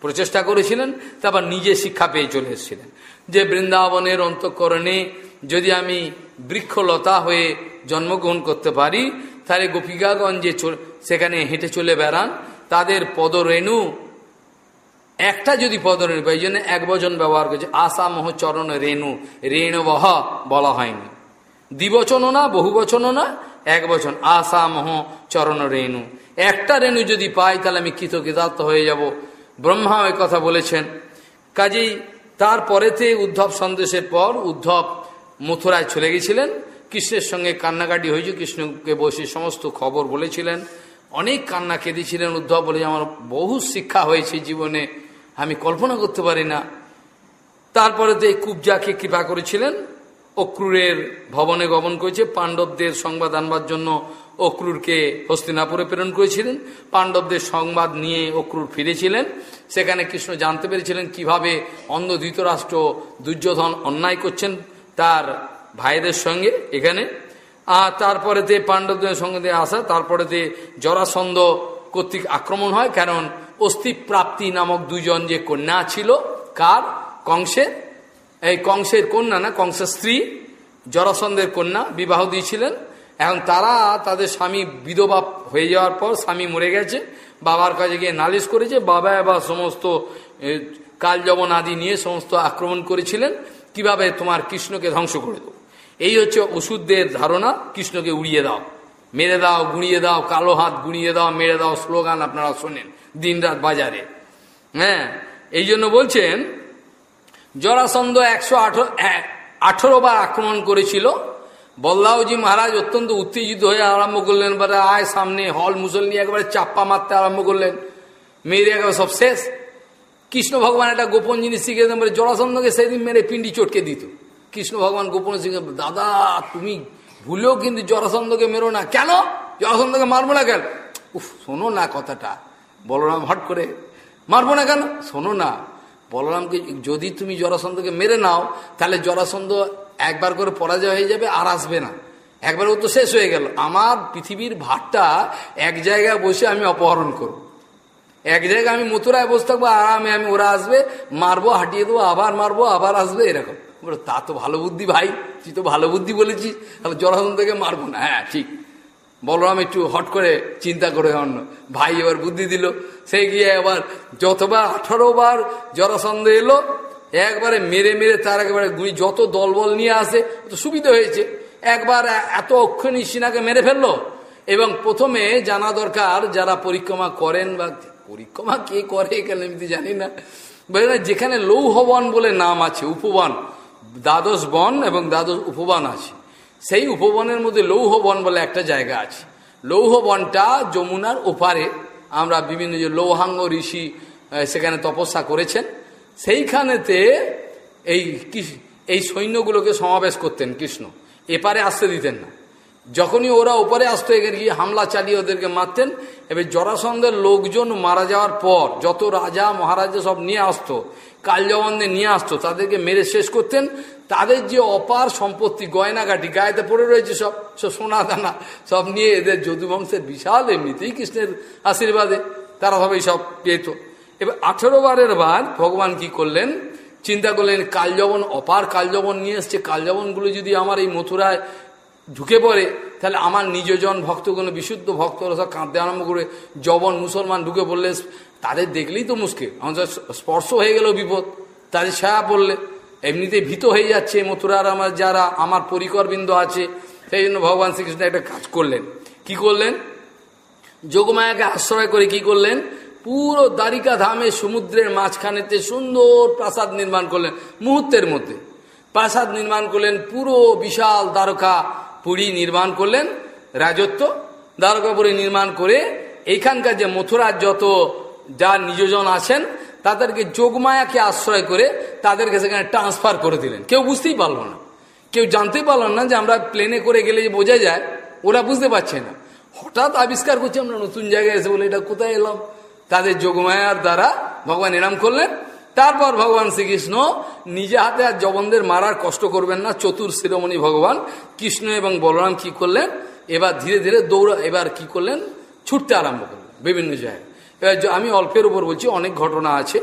প্রচেষ্টা করেছিলেন, তারপর নিজে শিক্ষা পেয়ে চলে এসেছিলেন। যে বৃন্দাবনের অন্তঃকরণে যদি আমি বৃক্ষলতা হয়ে জন্মগ্রহণ করতে পারি তাহলে গোপিকাগঞ্জে সেখানে হেঁটে চলে বেড়ান। তাদের পদরেণু, একটা যদি পদরেণু, এই জন্য এক বচন ব্যবহার করছে আশা মহ চরণ রেণু, রেণবহ বলা হয়নি। দ্বিবচনও না বহু বচনও না, এক বচন আশা মহ চরণ রেণু। একটা রেণু যদি পাই, তাহলে আমি কৃতকৃতার্থ হয়ে যাব। ব্রহ্মা ওই কথা বলেছেন। কাজেই তারপরেতে উদ্ধব সন্দেশের পর উদ্ধব মথুরায় চলে গেছিলেন। কৃষ্ণের সঙ্গে কান্নাকাটি হয়েছে? কৃষ্ণকে বসে সমস্ত খবর বলেছিলেন। অনেক কান্না কেঁদেছিলেন উদ্ধব বলে, আমার বহু শিক্ষা হয়েছে জীবনে, আমি কল্পনা করতে পারি না। তারপরে তো এই কুবজাকে কৃপা করেছিলেন। অক্রুরের ভবনে গমন করেছে। পাণ্ডবদের সংবাদ আনবার জন্য অক্রুরকে হস্তিনাপুরে প্রেরণ করেছিলেন। পাণ্ডবদের সংবাদ নিয়ে অক্রুর ফিরেছিলেন। সেখানে কৃষ্ণ জানতে পেরেছিলেন কীভাবে অন্ধ ধৃতরাষ্ট্র দুর্যোধন অন্যায় করছেন। তার ভাইদের সঙ্গে এখানে। আর তারপরে তারপরেতে পাণ্ডবদের সঙ্গে আসা তারপরেতে জরাসন্ধ কর্তৃক আক্রমণ হয়, কারণ অস্থি প্রাপ্তি নামক দুজন যে কন্যা ছিল, কার? কংসের। এই কংসের কন্যা না, কংসের স্ত্রী, জরাসন্ধের কন্যা বিবাহ দিয়েছিলেন। এখন তারা তাদের স্বামী বিধবা হয়ে যাওয়ার পর স্বামী মরে গেছে, বাবার কাছে গিয়ে নালিশ করেছে, বাবা এবার সমস্ত কাল যবন আদি নিয়ে সমস্ত আক্রমণ করেছিলেন। কীভাবে তোমার কৃষ্ণকে ধ্বংস করে দেবো? এই হচ্ছে ওষুধদের ধারণা, কৃষ্ণকে উড়িয়ে দাও। মেরে দাও, গুঁড়িয়ে দাও, কালো হাত গুঁড়িয়ে দাও, মেরে দাও স্লোগান আপনারা শোনেন দিনরাত বাজারে। হ্যাঁ এই জন্য বলছেন, জরাসন্ধ একশো আঠারো বার আক্রমণ করেছিল। বল্লাউজি মহারাজ অত্যন্ত উত্তেজিত হয়ে আরম্ভ করলেন এবারে আয় সামনে, হল মুসল নিয়ে একবারে চাপ্পা মারতে আরম্ভ করলেন। মেয়েদের একবার সব শেষ। কৃষ্ণ ভগবান একটা গোপন জিনিস শিখে দেন জরাসন্ধকে সেদিন মেরে পিন্ডি চটকে দিত। কৃষ্ণ ভগবান গোপন শিখে দাদা, তুমি ভুলেও কিন্তু জরাসন্ধকে মেরো না। কেন? জরাসন্ধকে মারবো না কেন? উফ, শোনো না কথাটা। বলরাম হট করে, মারবো না কেন? শোনো না। বলরামকে যদি তুমি জরাসন্ধকে মেরে নাও, তাহলে জরাসন্ধ একবার করে পরাজয় হয়ে যাবে আর আসবে না। একবার ও তো শেষ হয়ে গেল। আমার পৃথিবীর ভাতটা এক জায়গায় বসে আমি অপহরণ করব। এক জায়গায় আমি মথুরায় বসে থাকব, আরামে আমি ওরা আসবে, মারবো, হাঁটিয়ে দেবো, আবার মারবো, আবার আসবে, এরকম। তা তো ভালো বুদ্ধি ভাই, তুই তো ভালো বুদ্ধি বলেছিস, তাহলে জরাসন্ধকে মারবো না। হ্যাঁ ঠিক। বলরাম একটু হট করে চিন্তা করে অন্য, ভাই এবার বুদ্ধি দিল। সে গিয়ে এবার যতবার আঠারো বার জরাসন্ধ এলো, একবারে মেরে মেরে তার একেবারে গুঁড়ি যত দলবল নিয়ে আসে তো সুবিধা হয়েছে। একবার এত অক্ষণী সিনাকে মেরে ফেলল, এবং প্রথমে জানা দরকার যারা পরিক্রমা করেন বা পরিক্রমা কে করে এখানে আমি জানি না। যেখানে লৌহবন বলে নাম আছে, উপবন। দ্বাদশ বন এবং দ্বাদশ উপবন আছে। সেই উপবনের মধ্যে লৌহবন বলে একটা জায়গা আছে। লৌহবনটা যমুনার ওপারে। আমরা বিভিন্ন যে লৌহাঙ্গ ঋষি সেখানে তপস্যা করেছেন। সেইখানেতে এই এই সৈন্যগুলোকে সমাবেশ করতেন কৃষ্ণ। এপারে আসতে দিতেন না। যখনই ওরা ওপারে আসতো, এখানে গিয়ে হামলা চালিয়ে ওদেরকে মারতেন। এবার জরাসন্ধের লোকজন মারা যাওয়ার পর যত রাজা, মহারাজা সব নিয়ে আসতো কালজবনদের নিয়ে আসতো, তাদেরকে মেরে শেষ করতেন। তাদের যে অপার সম্পত্তি, গয়নাগাটি, গায়েতে পড়ে রয়েছে সব সব সোনা দানা, সব নিয়ে এদের যদুবংশের বিশাল এমনিতেই কৃষ্ণের আশীর্বাদে তারা সবাই সব পেত। এবার আঠেরো বারের বার ভগবান কি করলেন? চিন্তা করলেন কালজবন অপার কালজবন নিয়ে এসছে। কালজবনগুলো যদি আমার এই মথুরায় ঢুকে পড়ে, তাহলে আমার নিজজন ভক্তগুলো বিশুদ্ধ ভক্তরা সব কাঁদতে আরম্ভ করে জবন মুসলমান ঢুকে পড়লে তাদের দেখলেই তো মুশকিল। আমাদের স্পর্শ হয়ে গেল বিপদ তাদের ছায়া পড়লে এমনিতে ভীত হয়ে যাচ্ছে মথুরার আমার যারা, আমার পরিকরবৃন্দ আছে, সেই জন্য ভগবান শ্রীকৃষ্ণ একটা কাজ করলেন। কি করলেন? যোগমায়াকে আশ্রয় করে কি করলেন? পুরো দ্বারিকা ধামে সমুদ্রের মাঝখানেতে সুন্দর প্রাসাদ নির্মাণ করলেন, মুহূর্তের মধ্যে। প্রাসাদ নির্মাণ করলেন, পুরো বিশাল দ্বারকা পুরী নির্মাণ করলেন, রাজত্ব দ্বারকা দ্বারকাপুরী নির্মাণ করে এইখানকার যে মথুরার যত যা নিজজন আছেন, তাদেরকে যোগমায়াকে আশ্রয় করে তাদেরকে সেখানে ট্রান্সফার করে দিলেন। কেউ বুঝতেই পারল না। কেউ জানতেই পারল না যে আমরা প্লেনে করে গেলে যে বোঝা যায়, ওরা বুঝতে পারছে না। হঠাৎ আবিষ্কার করছি, আমরা নতুন জায়গায় এসে বলে, এটা কোথায় এলাম? তাদের যোগমায়ার দ্বারা ভগবান এরাম করলেন। তারপর ভগবান শ্রীকৃষ্ণ নিজে হাতে আর জবনদের মারার কষ্ট করবেন না। চতুর শিরোমণি ভগবান কৃষ্ণ এবং বলরাম কি করলেন? এবার ধীরে ধীরে দৌড়া, এবার কি করলেন? ছুটতে আরম্ভ করলেন বিভিন্ন জায়গায়। আমি অল্পের উপর বলছি, অনেক ঘটনা আছে।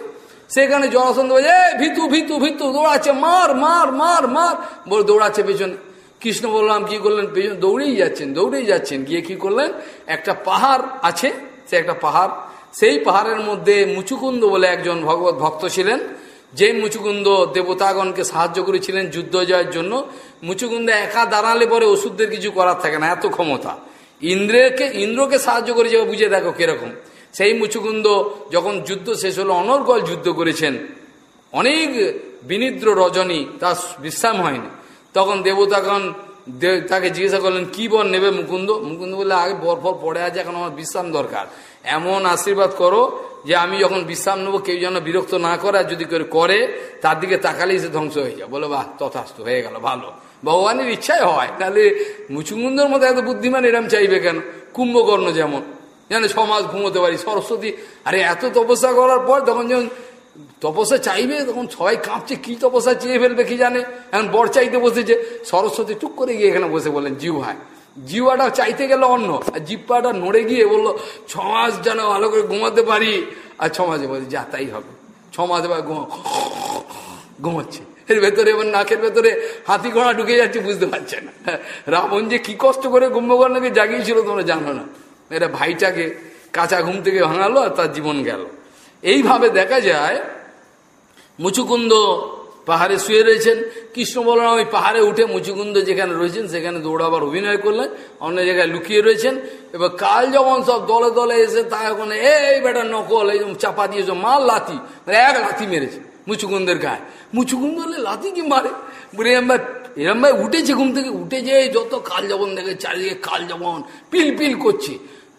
সেখানে জরাসন্ধ বলছে এ ভিতু ভিতু ভিতু, দৌড়াচ্ছে, মার মার মার মার। বলে দৌড়াচ্ছে পেছনে। কৃষ্ণ বললাম কি করলেন? পেছনে, দৌড়েই যাচ্ছেন দৌড়েই যাচ্ছেন। গিয়ে কি করলেন? একটা পাহাড় আছে, সে একটা পাহাড়। সেই পাহাড়ের মধ্যে মুচুকুন্দ বলে একজন ভগবত ভক্ত ছিলেন। যে মুচুকুন্দ দেবতাগণকে সাহায্য করেছিলেন যুদ্ধ জয়ের জন্য, মুচুকুন্দ একা দাঁড়ালে পরে ওষুধদের কিছু করার থাকে না, এত ক্ষমতা। ইন্দ্রকে ইন্দ্রকে সাহায্য করেছে বুঝে দেখো কীরকম। সেই মুচুকুন্দ যখন যুদ্ধ শেষ হলো, অনর্গল যুদ্ধ করেছেন। অনেক বিনিদ্র রজনী, তার বিশ্রাম হয়নি। তখন দেবতাগণ তাকে জিজ্ঞাসা করলেন, কি বর নেবে মুকুন্দ? মুকুন্দ বললে, আগে বরফর পড়ে আছে, এখন আমার বিশ্রাম দরকার। এমন আশীর্বাদ করো যে আমি যখন বিশ্রাম নেব, কেউ যেন বিরক্ত না করে যদি কেউ করে, তার দিকে তাকালেই সে ধ্বংস হয়ে যায়। বলে, বাহ, তথাস্ত, হয়ে গেল, ভালো। ভগবানের ইচ্ছাই হয়। তাহলে মুচুকুন্দর মধ্যে এত বুদ্ধিমান এরম চাইবে কেন? কুম্ভকর্ণ যেমন। যেন ছ মাস ঘুমোতে পারি। সরস্বতী, আরে এত তপস্যা করার পর তখন যখন তপস্যা চাইবে, তখন সবাই কাঁপছে, কি তপস্যা চেয়ে ফেলবে কি জানে? এখন বর চাইতে বসেছে। সরস্বতী টুক করে গিয়ে এখানে বসে বললেন জিউ হয়। জিওয়াটা চাইতে গেল অন্য। আর জিপ্পাটা নড়ে গিয়ে বলল, ছ মাস যেন ভালো করে ঘুমাতে পারি। আর ছ মাসে বলছে, যা তাই হবে। ছমাস এবার ঘুমাচ্ছে। এর ভেতরে এবার নাকের ভেতরে হাতি ঘোড়া ঢুকে যাচ্ছে, বুঝতে পারছে না। রাবণ যে কি কষ্ট করে কুম্ভকর্ণকে জাগিয়েছিল তোমরা জানো না। এটা ভাইটাকে কাঁচা ঘুম থেকে ভাঙালো আর তার জীবন গেল। এইভাবে দেখা যায়, মুচুকুন্দ পাহাড়ে শুয়ে রয়েছেন। কৃষ্ণ বলরাম ওই পাহাড়ে উঠে মুচুকুন্দ যেখানে রয়েছেন, সেখানে দৌড়াবার অভিনয় করলেন, অন্য জায়গায় লুকিয়ে রয়েছেন। এবার কাল যখন সব দলে দলে এসে তা ওখানে, এই বেটা নকল, এই চাপা দিয়েছ মাল লাথি। এক লাথি মেরেছে মুচুকুন্দের গায়ে। মুচুকুন্দ হলে লাথি কি মারে? বলে ভাই, এরম ভাই উঠেছে ঘুম থেকে, উঠে যে যত কাল যবন দেখে, চারিদিকে কাল যবন পিল পিল করছে।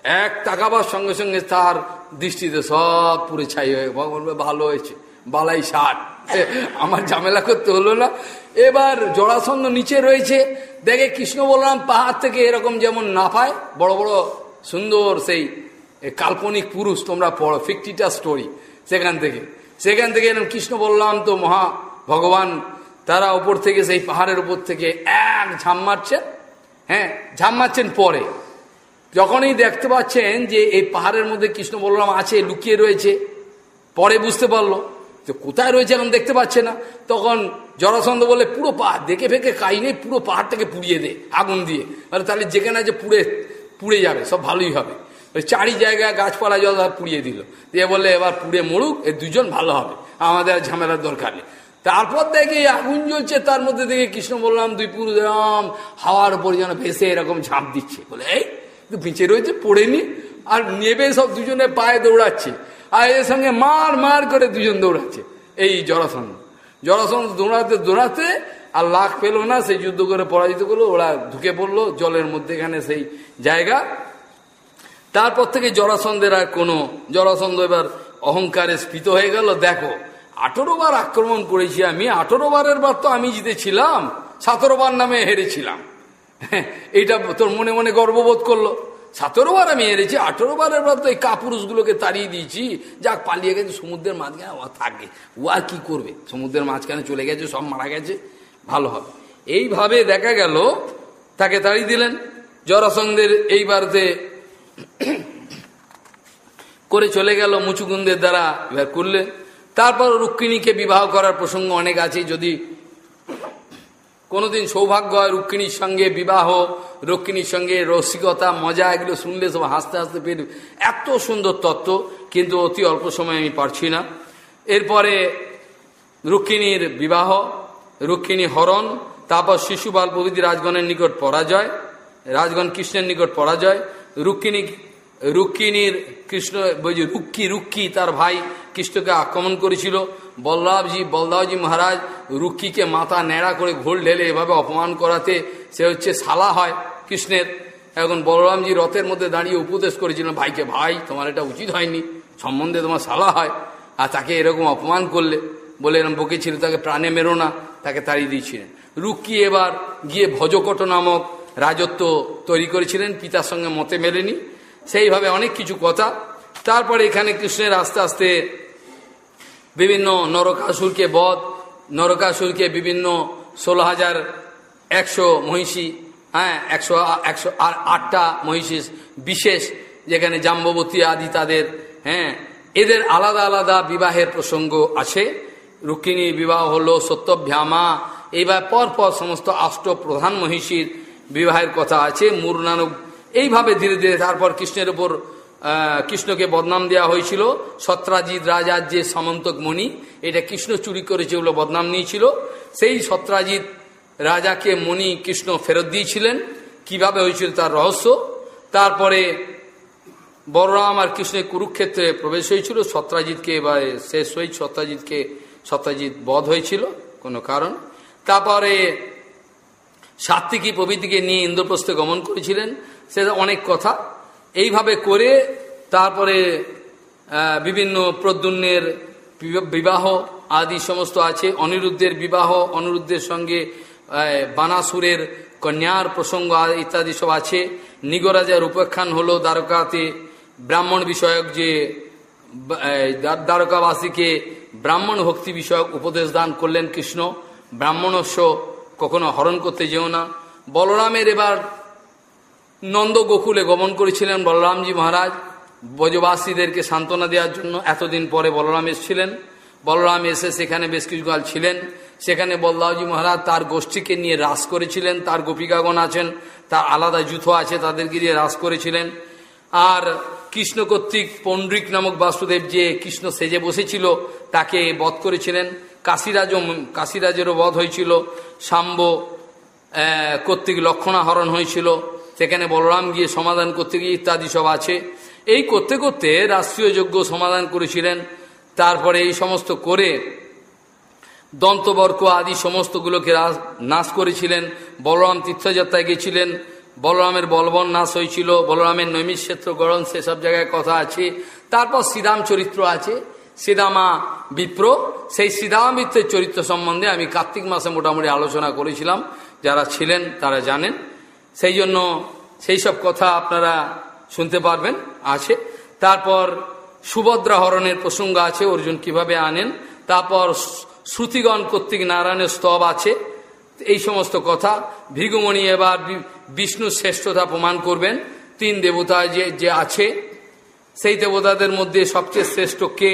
এক তাকাবার সঙ্গে সঙ্গে তার দৃষ্টিতে সব পুরে ছাই হয়ে ভগবান ভালো হয়েছে, বালাই ষাট। আমার ঝামেলা করতে হলো না। এবার জড়াসন্ধ নিচে রয়েছে, দেখে কৃষ্ণ বলরাম পাহাড় থেকে এরকম যেমন না পায়, বড় বড় সুন্দর সেই কাল্পনিক পুরুষ, তোমরা পড়ো ফিফটিটা স্টোরি সেখান থেকে। সেখান থেকে এরকম কৃষ্ণ বললাম তো মহা ভগবান, তারা ওপর থেকে সেই পাহাড়ের উপর থেকে এক ঝাম মারছেন হ্যাঁ ঝাম মারছেন পরে। যখনই দেখতে পাচ্ছেন যে এই পাহাড়ের মধ্যে কৃষ্ণ বলরাম আছে, লুকিয়ে রয়েছে, পরে বুঝতে পারল তো কোথায় রয়েছে এখন দেখতে পাচ্ছে না। তখন জরাসন্ধ বলে, পুরো পাহাড়, দেখে ফেকে কাই নেই, পুরো পাহাড়টাকে পুড়িয়ে দে, আগুন দিয়ে। মানে তাহলে যেখানে আছে পুড়ে পুড়ে যাবে, সব ভালোই হবে। চারি জায়গায় গাছপালা জল পুড়িয়ে দিল। দিয়ে বললে, এবার পুড়ে মরুক, এ দুজন ভালো হবে, আমাদের ঝামেলার দরকার নেই। তারপর দেখে আগুন জ্বলছে, তার মধ্যে দেখে কৃষ্ণ বললাম দুই পুরুদাম হাওয়ার উপর যেন ভেসে এরকম ঝাঁপ দিচ্ছে। বলে, এই পিছিয়ে রয়েছে, পড়েনি। আর নেবে সব দুজনে পায়ে দৌড়াচ্ছে। আর এর সঙ্গে মার মার করে দুজন দৌড়াচ্ছে। এই জরাসন্ধ। জরাসন্ধ দৌড়াতে দৌড়াতে আর লাখ পেল না, সেই যুদ্ধ করে পরাজিত করল, ওরা ঢুকে পড়ল জলের মধ্যে এখানে সেই জায়গা। তারপর থেকে জরাসন্ধের আর কোনো, জরাসন্ধ এবার অহংকারে স্ফীত হয়ে গেল। দেখো, আঠেরো বার আক্রমণ করেছি আমি, আঠেরো বারের বার তো আমি জিতেছিলাম, সতেরো বার নামে হেরেছিলাম। এইটা তোর মনে মনে গর্ববোধ করল। সতেরো বার আমি এড়েছি আঠেরো বারের পর তো এই কাপুরুষগুলোকে তাড়িয়ে দিয়েছি। যাক, পালিয়ে গেছে, সমুদ্রের মাঝখানে ও থাকে। ও আর কি করবে? সমুদ্রের মাঝখানে চলে গেছে, সব মারা গেছে। ভালো হবে। এইভাবে দেখা গেল, তাকে তাড়িয়ে দিলেন। জরাসন্ধের এইবারতে করে চলে গেল, মুচুকুন্দের দ্বারা এবার করলে তারপর রুক্মিণীকে বিবাহ করার প্রসঙ্গ অনেক আছে। যদি কোনোদিন সৌভাগ্য হয় রুক্মিণীর সঙ্গে বিবাহ, রুক্মিণীর সঙ্গে রসিকতা, মজা, এগুলো শুনলে সব হাসতে হাসতে পেরে এত সুন্দর তত্ত্ব, কিন্তু অতি অল্প সময় আমি পারছি না। এরপরে রুক্মিণীর বিবাহ, রুক্মিণী হরণ, তারপর শিশুপাল প্রভৃতি রাজগণের নিকট পরাজয়, রাজগণ কৃষ্ণের নিকট পরাজয়, রুক্মিণী, রুক্মিণীর কৃষ্ণ রুক্কি রুক্কি তার ভাই কৃষ্ণকে আক্রমণ করেছিল। বলরাবজি বলদাবজি মহারাজ রুক্কিকে মাথা ন্যাড়া করে ঘোল ঢেলে এভাবে অপমান করাতে সে হচ্ছে সালা হয় কৃষ্ণের। এখন বলরামজি রথের মধ্যে দাঁড়িয়ে উপদেশ করেছিলেন, ভাইকে ভাই, তোমার এটা উচিত হয়নি, সম্বন্ধে তোমার সালা হয়। আর তাকে এরকম অপমান করলে, বলে এরকম বকেছিল, তাকে প্রাণে মেরো না, তাকে তাড়িয়ে দিয়েছিলেন। রুক্কি এবার গিয়ে ভজকট নামক রাজত্ব তৈরি করেছিলেন, পিতার সঙ্গে মতে মেলেনি। সেইভাবে অনেক কিছু কথা। তারপরে এখানে কৃষ্ণের আস্তে আস্তে বিভিন্ন নরকাসুরকে বধ নরকাসুরকে বিভিন্ন ষোলো হাজার একশো মহিষী হ্যাঁ একশো একশো আর আটটা মহিষী বিশেষ, যেখানে জাম্ববতী আদি তাদের হ্যাঁ এদের আলাদা আলাদা বিবাহের প্রসঙ্গ আছে। রুক্মিণীর বিবাহ হলো সত্যভ্যামা। এইবার পরপর সমস্ত আষ্ট প্রধান মহিষীর বিবাহের কথা আছে মুরনানব এইভাবে ধীরে ধীরে তারপর কৃষ্ণের উপর কৃষ্ণকে বদনাম দেওয়া হয়েছিল। সত্রাজিৎ রাজার যে সামন্তক মণি, এটা কৃষ্ণ চুরি করেছে বলে বদনাম নিয়েছিল। সেই সত্রাজিৎ রাজাকে মণি কৃষ্ণ ফেরত দিয়েছিলেন। কীভাবে হয়েছিল তার রহস্য? তারপরে বলরাম আর কৃষ্ণের কুরুক্ষেত্রে প্রবেশ হয়েছিল। সত্রাজিৎকে এবার শেষ হয়ে সত্রাজিৎকে, সত্রাজিৎ বধ হয়েছিল, কোনো কারণ। তারপরে সাত্বিকী প্রভৃতিকে নিয়ে ইন্দ্রপ্রস্থে গমন করেছিলেন। সেটা অনেক কথা। এইভাবে করে তারপরে বিভিন্ন প্রদ্যুন্নের বিবাহ আদি সমস্ত আছে। অনিরুদ্ধের বিবাহ, অনিরুদ্ধের সঙ্গে বানাসুরের কন্যার প্রসঙ্গ ইত্যাদি সব আছে। নিগরাজার উপেক্ষান হলো দ্বারকাতে ব্রাহ্মণ বিষয়ক যে দ্বারকাবাসীকে ব্রাহ্মণ ভক্তি বিষয়ক উপদেশ দান করলেন কৃষ্ণ। ব্রাহ্মণস্য কখনো হরণ করতে যেও না। বলরামের এবার নন্দ গোকুলে গমন করেছিলেন বলরামজি মহারাজ। ব্রজবাসীদেরকে সান্ত্বনা দেওয়ার জন্য এতদিন পরে বলরাম এসেছিলেন। বলরাম এসে সেখানে বেশ কিছুকাল ছিলেন। সেখানে বলদাওজি মহারাজ তার গোষ্ঠীকে নিয়ে রাস করেছিলেন। তার গোপিকাগণ আছেন, তার আলাদা যুথ আছে তাদেরকে দিয়ে রাস করেছিলেন। আর কৃষ্ণ কর্তৃক পণ্ডিক নামক বাসুদেব যে কৃষ্ণ সেজে বসেছিল, তাকে বধ করেছিলেন। কাশিরাজও কাশিরাজেরও বধ হয়েছিল। সাম্ব কর্তৃক লক্ষণাহরণ হয়েছিল। সেখানে বলরাম গিয়ে সমাধান করতে গিয়ে ইত্যাদি সব আছে। এই করতে করতে রাষ্ট্রীয় যজ্ঞ সমাধান করেছিলেন। তারপরে এই সমস্ত করে দন্তবর্ক আদি সমস্তগুলোকে নাশ করেছিলেন। বলরাম তীর্থযাত্রায় গেছিলেন। বলরামের বলবন নাশ হয়েছিল। বলরামের নৈমিষ ক্ষেত্র গরম সেসব জায়গায় কথা আছে। তারপর শ্রীরাম চরিত্র আছে। শ্রীরামা বিপ্র, সেই শ্রীরাম মিত্রের চরিত্র সম্বন্ধে আমি কার্তিক মাসে মোটামুটি আলোচনা করেছিলাম। যারা ছিলেন তারা জানেন। সেই জন্য সেই সব কথা আপনারা শুনতে পারবেন, আছে। তারপর সুভদ্রা হরণের প্রসঙ্গ আছে, অর্জুন কীভাবে আনেন। তারপর শ্রুতিগণ কর্তৃক নারায়ণের স্তব আছে, এই সমস্ত কথা। ভৃগুমণি এবার বিষ্ণু শ্রেষ্ঠতা প্রমাণ করবেন। তিন দেবতা যে যে আছে, সেই দেবতাদের মধ্যে সবচেয়ে শ্রেষ্ঠ কে?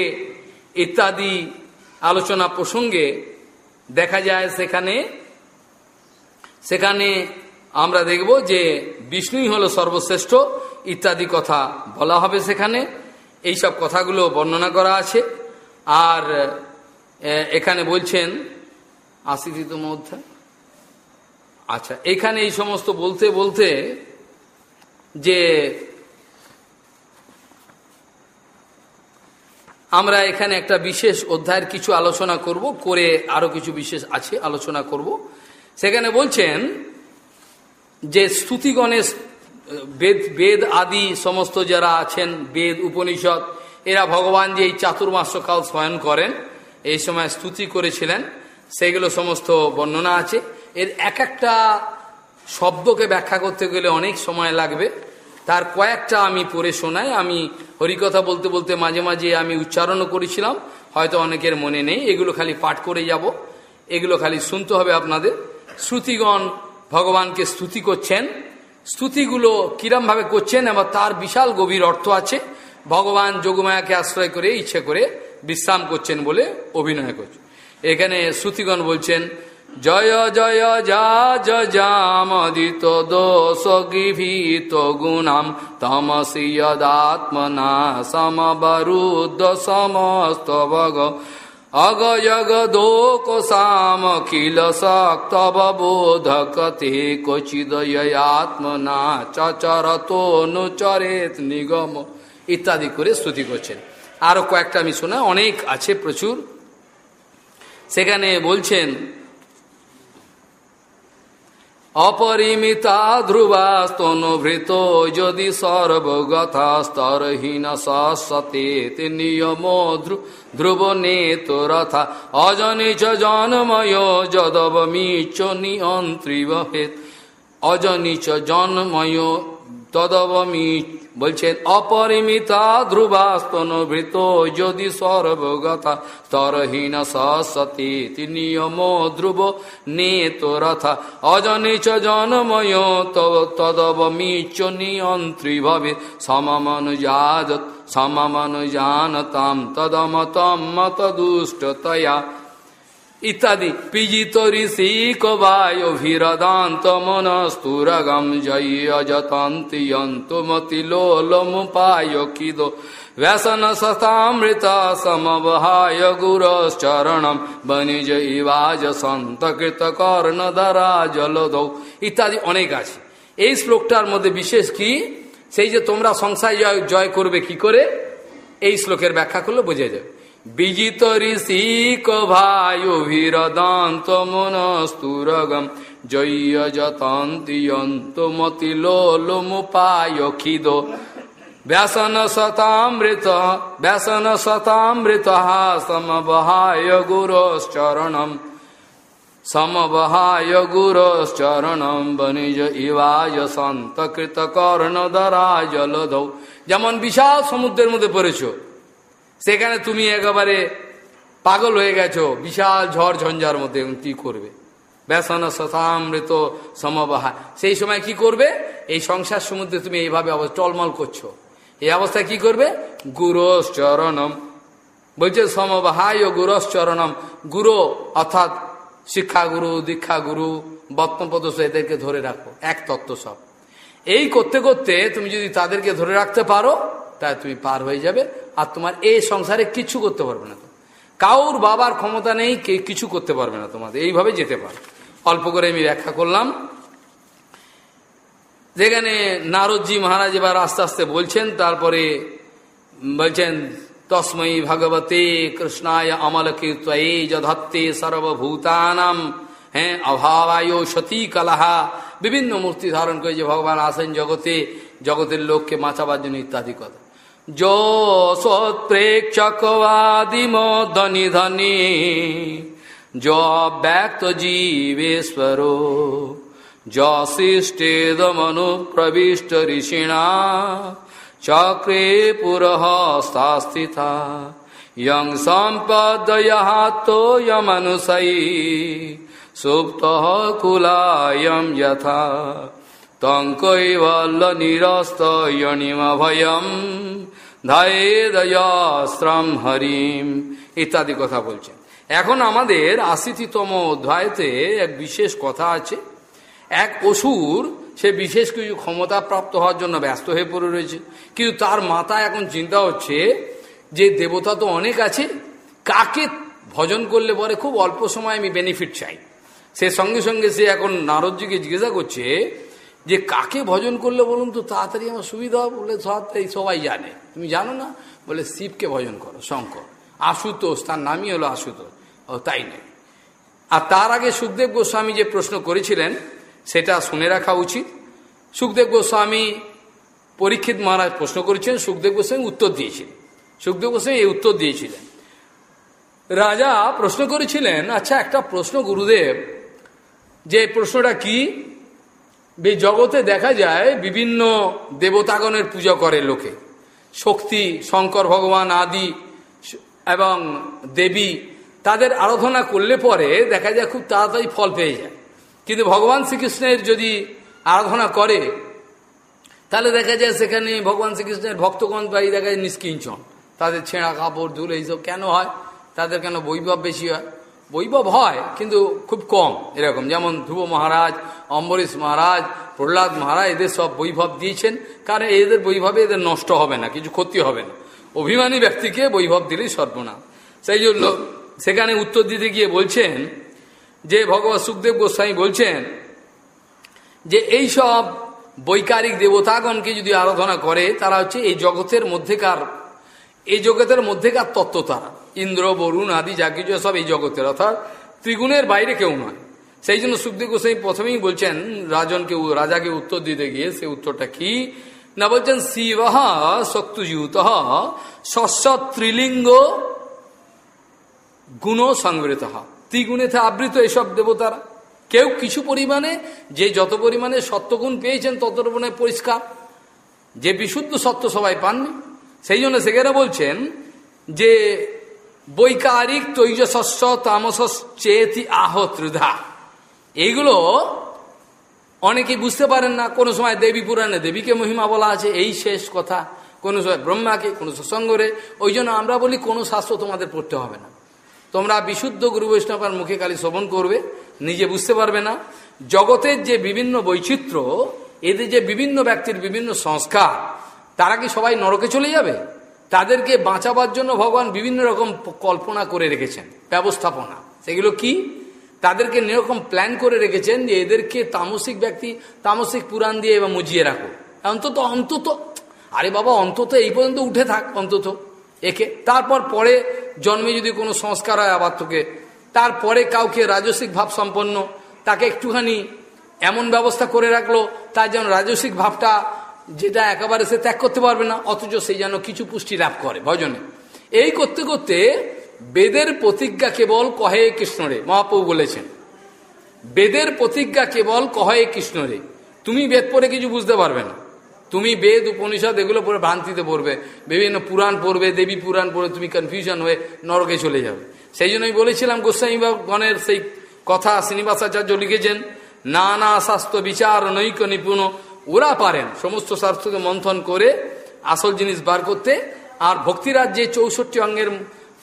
ইত্যাদি আলোচনা প্রসঙ্গে দেখা যায় সেখানে সেখানে আমরা দেখব যে বিষ্ণুই হলো সর্বশ্রেষ্ঠ ইত্যাদি কথা বলা হবে সেখানে। এই সব কথাগুলো বর্ণনা করা আছে। আর এখানে বলছেন আশিতম অধ্যায় আচ্ছা এখানে এই সমস্ত বলতে বলতে যে আমরা এখানে একটা বিশেষ অধ্যায়ের কিছু আলোচনা করব, করে আরও কিছু বিশেষ আছে আলোচনা করব। সেখানে বলছেন যে স্তুতিগণের বেদ বেদ আদি সমস্ত যারা আছেন, বেদ, উপনিষদ, এরা ভগবান যে এই চাতুর্মাসকাল স্বয়ন করেন, এই সময় স্তুতি করেছিলেন সেগুলো সমস্ত বর্ণনা আছে। এর এক একটা শব্দকে ব্যাখ্যা করতে গেলে অনেক সময় লাগবে। তার কয়েকটা আমি পড়ে শোনাই। আমি হরিকথা বলতে বলতে মাঝে মাঝে আমি উচ্চারণও করেছিলাম, হয়তো অনেকের মনে নেই। এগুলো খালি পাঠ করে যাব। এগুলো খালি শুনতে হবে আপনাদের। শ্রুতিগণ ভগবানকে স্তুতি করছেন। স্তুতিগুলো কিরমভাবে করছেন এবং তার বিশাল গভীর অর্থ আছে। ভগবান যোগমায়াকে আশ্রয় করে, ইচ্ছে করে বিশ্রাম করছেন বলে অভিনয় করছেন। এখানে শ্রুতিগণ বলছেন, জয় জয়, যা জামদিত দোষ গৃভীত গুণাম, তমসি, যদাত্মনা, সমবরুদ্ধ সমস্ত ভগ বোধকতে কচিদয়াত্মনা চচরতো নুচরেত নিগম ইত্যাদি করে স্তুতি করছেন। আরও কয়েকটা আমি শোনা, অনেক আছে প্রচুর। সেখানে বলছেন অপরিমিতা ধ্রুবাস্তনুভৃত যদি সর্বগথা স্তরহীন সতে নিয়ম ধ্রুব নেত রথা অজনিচ জন্ময় যদবমিচ নিয়ন্ত্রী হেত। অজনিচ জন্ময় তদবমি বলছেন, অপরিমিতা ধ্রুবাস্তন ভৃত যদি সর্বগতা স্তরহীন সতি নিয়ম ধ্রুব নেত রথা। অজনিচ জনময় তদবমিচ নিয়ন্ত্রী ভবে সমমন জাত সমমন জানতাম, তদমতম মত দুষ্টতয়া ইত্যাদি। পিজিত ঋষি কবায়ভিরদান্ত মনস্তুরগম জয়্যজতন্তিয়ন্তুমতি লোলমুপায় কিদ। ব্যসন সতামৃত সমবহায় গুরশ্চরণম বনিজ ইবাজ সন্তকৃত কর্ণধরা জলদৌ। ইত্যাদি অনেক আছে। এই শ্লোকটার মধ্যে বিশেষ কি? সেই যে তোমরা সংসার জয় করবে কি করে? এই শ্লোকের ব্যাখ্যা করলে বোঝা যাবে বিজিত ঋষি কভায়ুভিরদান্ত মনস্তুরগম। জয়্য যতন্তিয়ন্ত মতিলোলমুপায় খিদ ব্যাসন শতামৃত ব্যাসন শতামৃত সমবহায় গুরশ্চরণম। সমবহায় গুরশ্চরণম বনিজ ইবায় সন্তকৃত কর্ণদরা জলধৌ যেমন বিশাল সমুদ্রের মধ্যে পড়েছো সেখানে তুমি একেবারে পাগল হয়ে গেছো, বিশাল ঝড় ঝঞ্ঝার মধ্যে কি করবে? ব্যসন শতামৃত সমবাহা। সেই সময় কি করবে? এই সংসার সমুদ্রে তুমি এইভাবে টলমল করছ। এই অবস্থায় কি করবে? গুরস চরণম বলছে, সমবাহায় গুরস চরণম গুরু অর্থাৎ শিক্ষা গুরু দীক্ষা গুরু বত্নপদ এদেরকে ধরে রাখো। এক তত্ত্ব সব। এই করতে করতে তুমি যদি তাদেরকে ধরে রাখতে পারো তাহলে তুমি পার হয়ে যাবে, আর তোমার এই সংসারে কিছু করতে পারবে না কাউর বাবার ক্ষমতা নেই কিছু করতে পারবে না তোমাদের। এইভাবে যেতে পারো। অল্প করে আমি ব্যাখ্যা করলাম। যেখানে নারদজি মহারাজ এবার আস্তে আস্তে বলছেন, তারপরে বলছেন তসময়ী ভগবতে কৃষ্ণায় অমল কীর্তয়ে যধত্তে সর্বভূতানাম হ্যাঁ অভাবায় সতী কলাহা। বিভিন্ন মূর্তি ধারণ করে যে ভগবান আসেন জগতে, জগতের লোককে বাঁচাবার জন্য ইত্যাদি কথা। जो स्वत्प्रेक्षकवादिमोदनि धनी, जो व्यक्त जीवेश्वरो जो शिष्टेदमनु प्रविष्ट ऋषिणा, चक्रे पुरहस्तास्थिता, यं सम्पदयहातो यमनुषयी सुप्तः कुलायम यथा। নিরস্ত ইয়নিমভয়ম ধায়েদয়াশ্রম হরিম ইত্যাদি কথা বলছেন। এখন আমাদের আশিতিতম অধ্যায়তে এক বিশেষ কথা আছে। এক অসুর, সে বিশেষ কিছু ক্ষমতা প্রাপ্ত হওয়ার জন্য ব্যস্ত হয়ে পড়ে রয়েছে। কিন্তু তার মাথায় এখন চিন্তা হচ্ছে যে দেবতা তো অনেক আছে, কাকে ভজন করলে পরে খুব অল্প সময় আমি বেনিফিট চাই। সে সঙ্গে সঙ্গে সে এখন নারদজিকে জিজ্ঞাসা করছে যে কাকে ভজন করলে বলুন তো, তাড়াতাড়ি আমার সুবিধা বলে সব এই সবাই জানে। তুমি জানো না? বলে, শিবকে ভজন করো, শঙ্কর। আশুতোষ, তার নামই হলো আশুতোষ। ও, তাই নেই। আর তার আগে সুখদেব গোস্বামী যে প্রশ্ন করেছিলেন, সেটা শুনে রাখা উচিত। সুখদেব গোস্বামী পরীক্ষিত মহারাজ প্রশ্ন করেছিলেন, সুখদেব গোস্বামী উত্তর দিয়েছিলেন। সুখদেব গোস্বামী এই উত্তর দিয়েছিলেন। রাজা প্রশ্ন করেছিলেন আচ্ছা একটা প্রশ্ন গুরুদেব, যে প্রশ্নটা কি? জগতে দেখা যায় বিভিন্ন দেবতাগণের পূজা করে লোকে। শক্তি, শঙ্কর ভগবান আদি এবং দেবী তাদের আরাধনা করলে পরে দেখা যায় খুব তাড়াতাড়ি ফল পেয়ে যায়। কিন্তু ভগবান শ্রীকৃষ্ণের যদি আরাধনা করে, তাহলে দেখা যায় সেখানে ভগবান শ্রীকৃষ্ণের ভক্তগণ বাড়ি দেখা যায় নিষ্কিঞ্চন। তাদের ছেঁড়া কাপড়, ধুল এইসব কেন হয়? তাদের কেন বৈভব বেশি হয়? বৈভব হয়, কিন্তু খুব কম এরকম। যেমন ধ্রুব মহারাজ, অম্বরীশ মহারাজ, প্রহ্লাদ মহারাজ, এদের সব বৈভব দিয়েছেন। কারণ এদের বৈভবে এদের নষ্ট হবে না, কিছু ক্ষতি হবে না। অভিমানী ব্যক্তিকে বৈভব দিলেই সর্বনা সেই জন্য সেখানে উত্তর দিতে গিয়ে বলছেন যে ভগবান সুখদেব গোস্বামী বলছেন যে, এই সব বৈকারিক দেবতাগণকে যদি আরাধনা করে, তারা হচ্ছে এই জগতের মধ্যেকার, এই জগতের মধ্যেকার তত্ত্ব তারা। ইন্দ্র, বরুণ আদি যা কিছু সব এই জগতের। অর্থাৎ ত্রিগুণের বাইরে কেউ নয়। সেই জন্য সুখদেব গোস্বামী প্রথমেই বলছেন, রাজনকে রাজাকে উত্তর দিতে গিয়ে সে উত্তরটা কি? না বলছেন, শিব শক্তুজিত শস্য ত্রিলিঙ্গ গুণ সংবৃত। ত্রিগুণেতে আবৃত এসব দেবতারা। কেউ কিছু পরিমাণে, যে যত পরিমাণে সত্যগুণ পেয়েছেন, তত পরিমাণে পরিষ্কার। যে বিশুদ্ধ সত্য সবাই পাননি। সেই জন্য সেখানে বলছেন যে বৈকারিক তৈজশস্য তামস চেতি আহ ত্রিধা। এইগুলো অনেকে বুঝতে পারেন না, কোনো সময় দেবী পুরাণে দেবীকে মহিমা বলা আছে, এই শেষ কথা। কোনো সময় ব্রহ্মাকে, কোনো সৎসঙ্গরে ওই জন্য আমরা বলি, কোনো শাস্ত্র তোমাদের পড়তে হবে না। তোমরা বিশুদ্ধ গুরু বৈষ্ণবের মুখে খালি শ্রবণ করবে, নিজে বুঝতে পারবে না। জগতের যে বিভিন্ন বৈচিত্র্য, এদের যে বিভিন্ন ব্যক্তির বিভিন্ন সংস্কার, তারা কি সবাই নরকে চলে যাবে? তাদেরকে বাঁচাবার জন্য ভগবান বিভিন্ন রকম কল্পনা করে রেখেছেন, ব্যবস্থাপনা। সেগুলো কি? তাদেরকে এরকম প্ল্যান করে রেখেছেন যে এদেরকে তামসিক ব্যক্তি, তামসিক পুরাণ দিয়ে এবার মুজিয়ে রাখো। অন্তত অন্তত, আরে বাবা, অন্তত এই পর্যন্ত উঠে থাক, অন্তত। একে, তারপর পরে জন্মে যদি কোনো সংস্কার হয় আবার তোকে। তারপরে কাউকে রাজসিক ভাব সম্পন্ন, তাকে একটুখানি এমন ব্যবস্থা করে রাখল, তার যেন রাজসিক ভাবটা যেটা একেবারে সে ত্যাগ করতে পারবে না, অথচ সেই যেন কিছু পুষ্টি লাভ করে ভজনে এই করতে করতে বেদের প্রতিজ্ঞা কেবল কহে কৃষ্ণরে মহাপ্রভু বলেছেন। বেদের প্রতিজ্ঞা কেবল কহে কৃষ্ণরে তুমি বেদ পড়ে কিছু বুঝতে পারবে না। তুমি বেদ, উপনিষদ এগুলো পড়ে ভ্রান্তিতে পড়বে, বিভিন্ন পুরাণ পড়বে, দেবী পুরাণ পড়ে তুমি কনফিউশন হয়ে নরকে চলে যাবে। সেই জন্য আমি বলেছিলাম গোস্বামী গণের সেই কথা শ্রীনিবাসাচার্য লিখেছেন, নানা শাস্ত্র বিচার নৈক নিপুণ ওরা পারেন। সমস্ত শাস্ত্রকে মন্থন করে আসল জিনিস বার করতে। আর ভক্তিরাজ যে চৌষট্টি অঙ্গের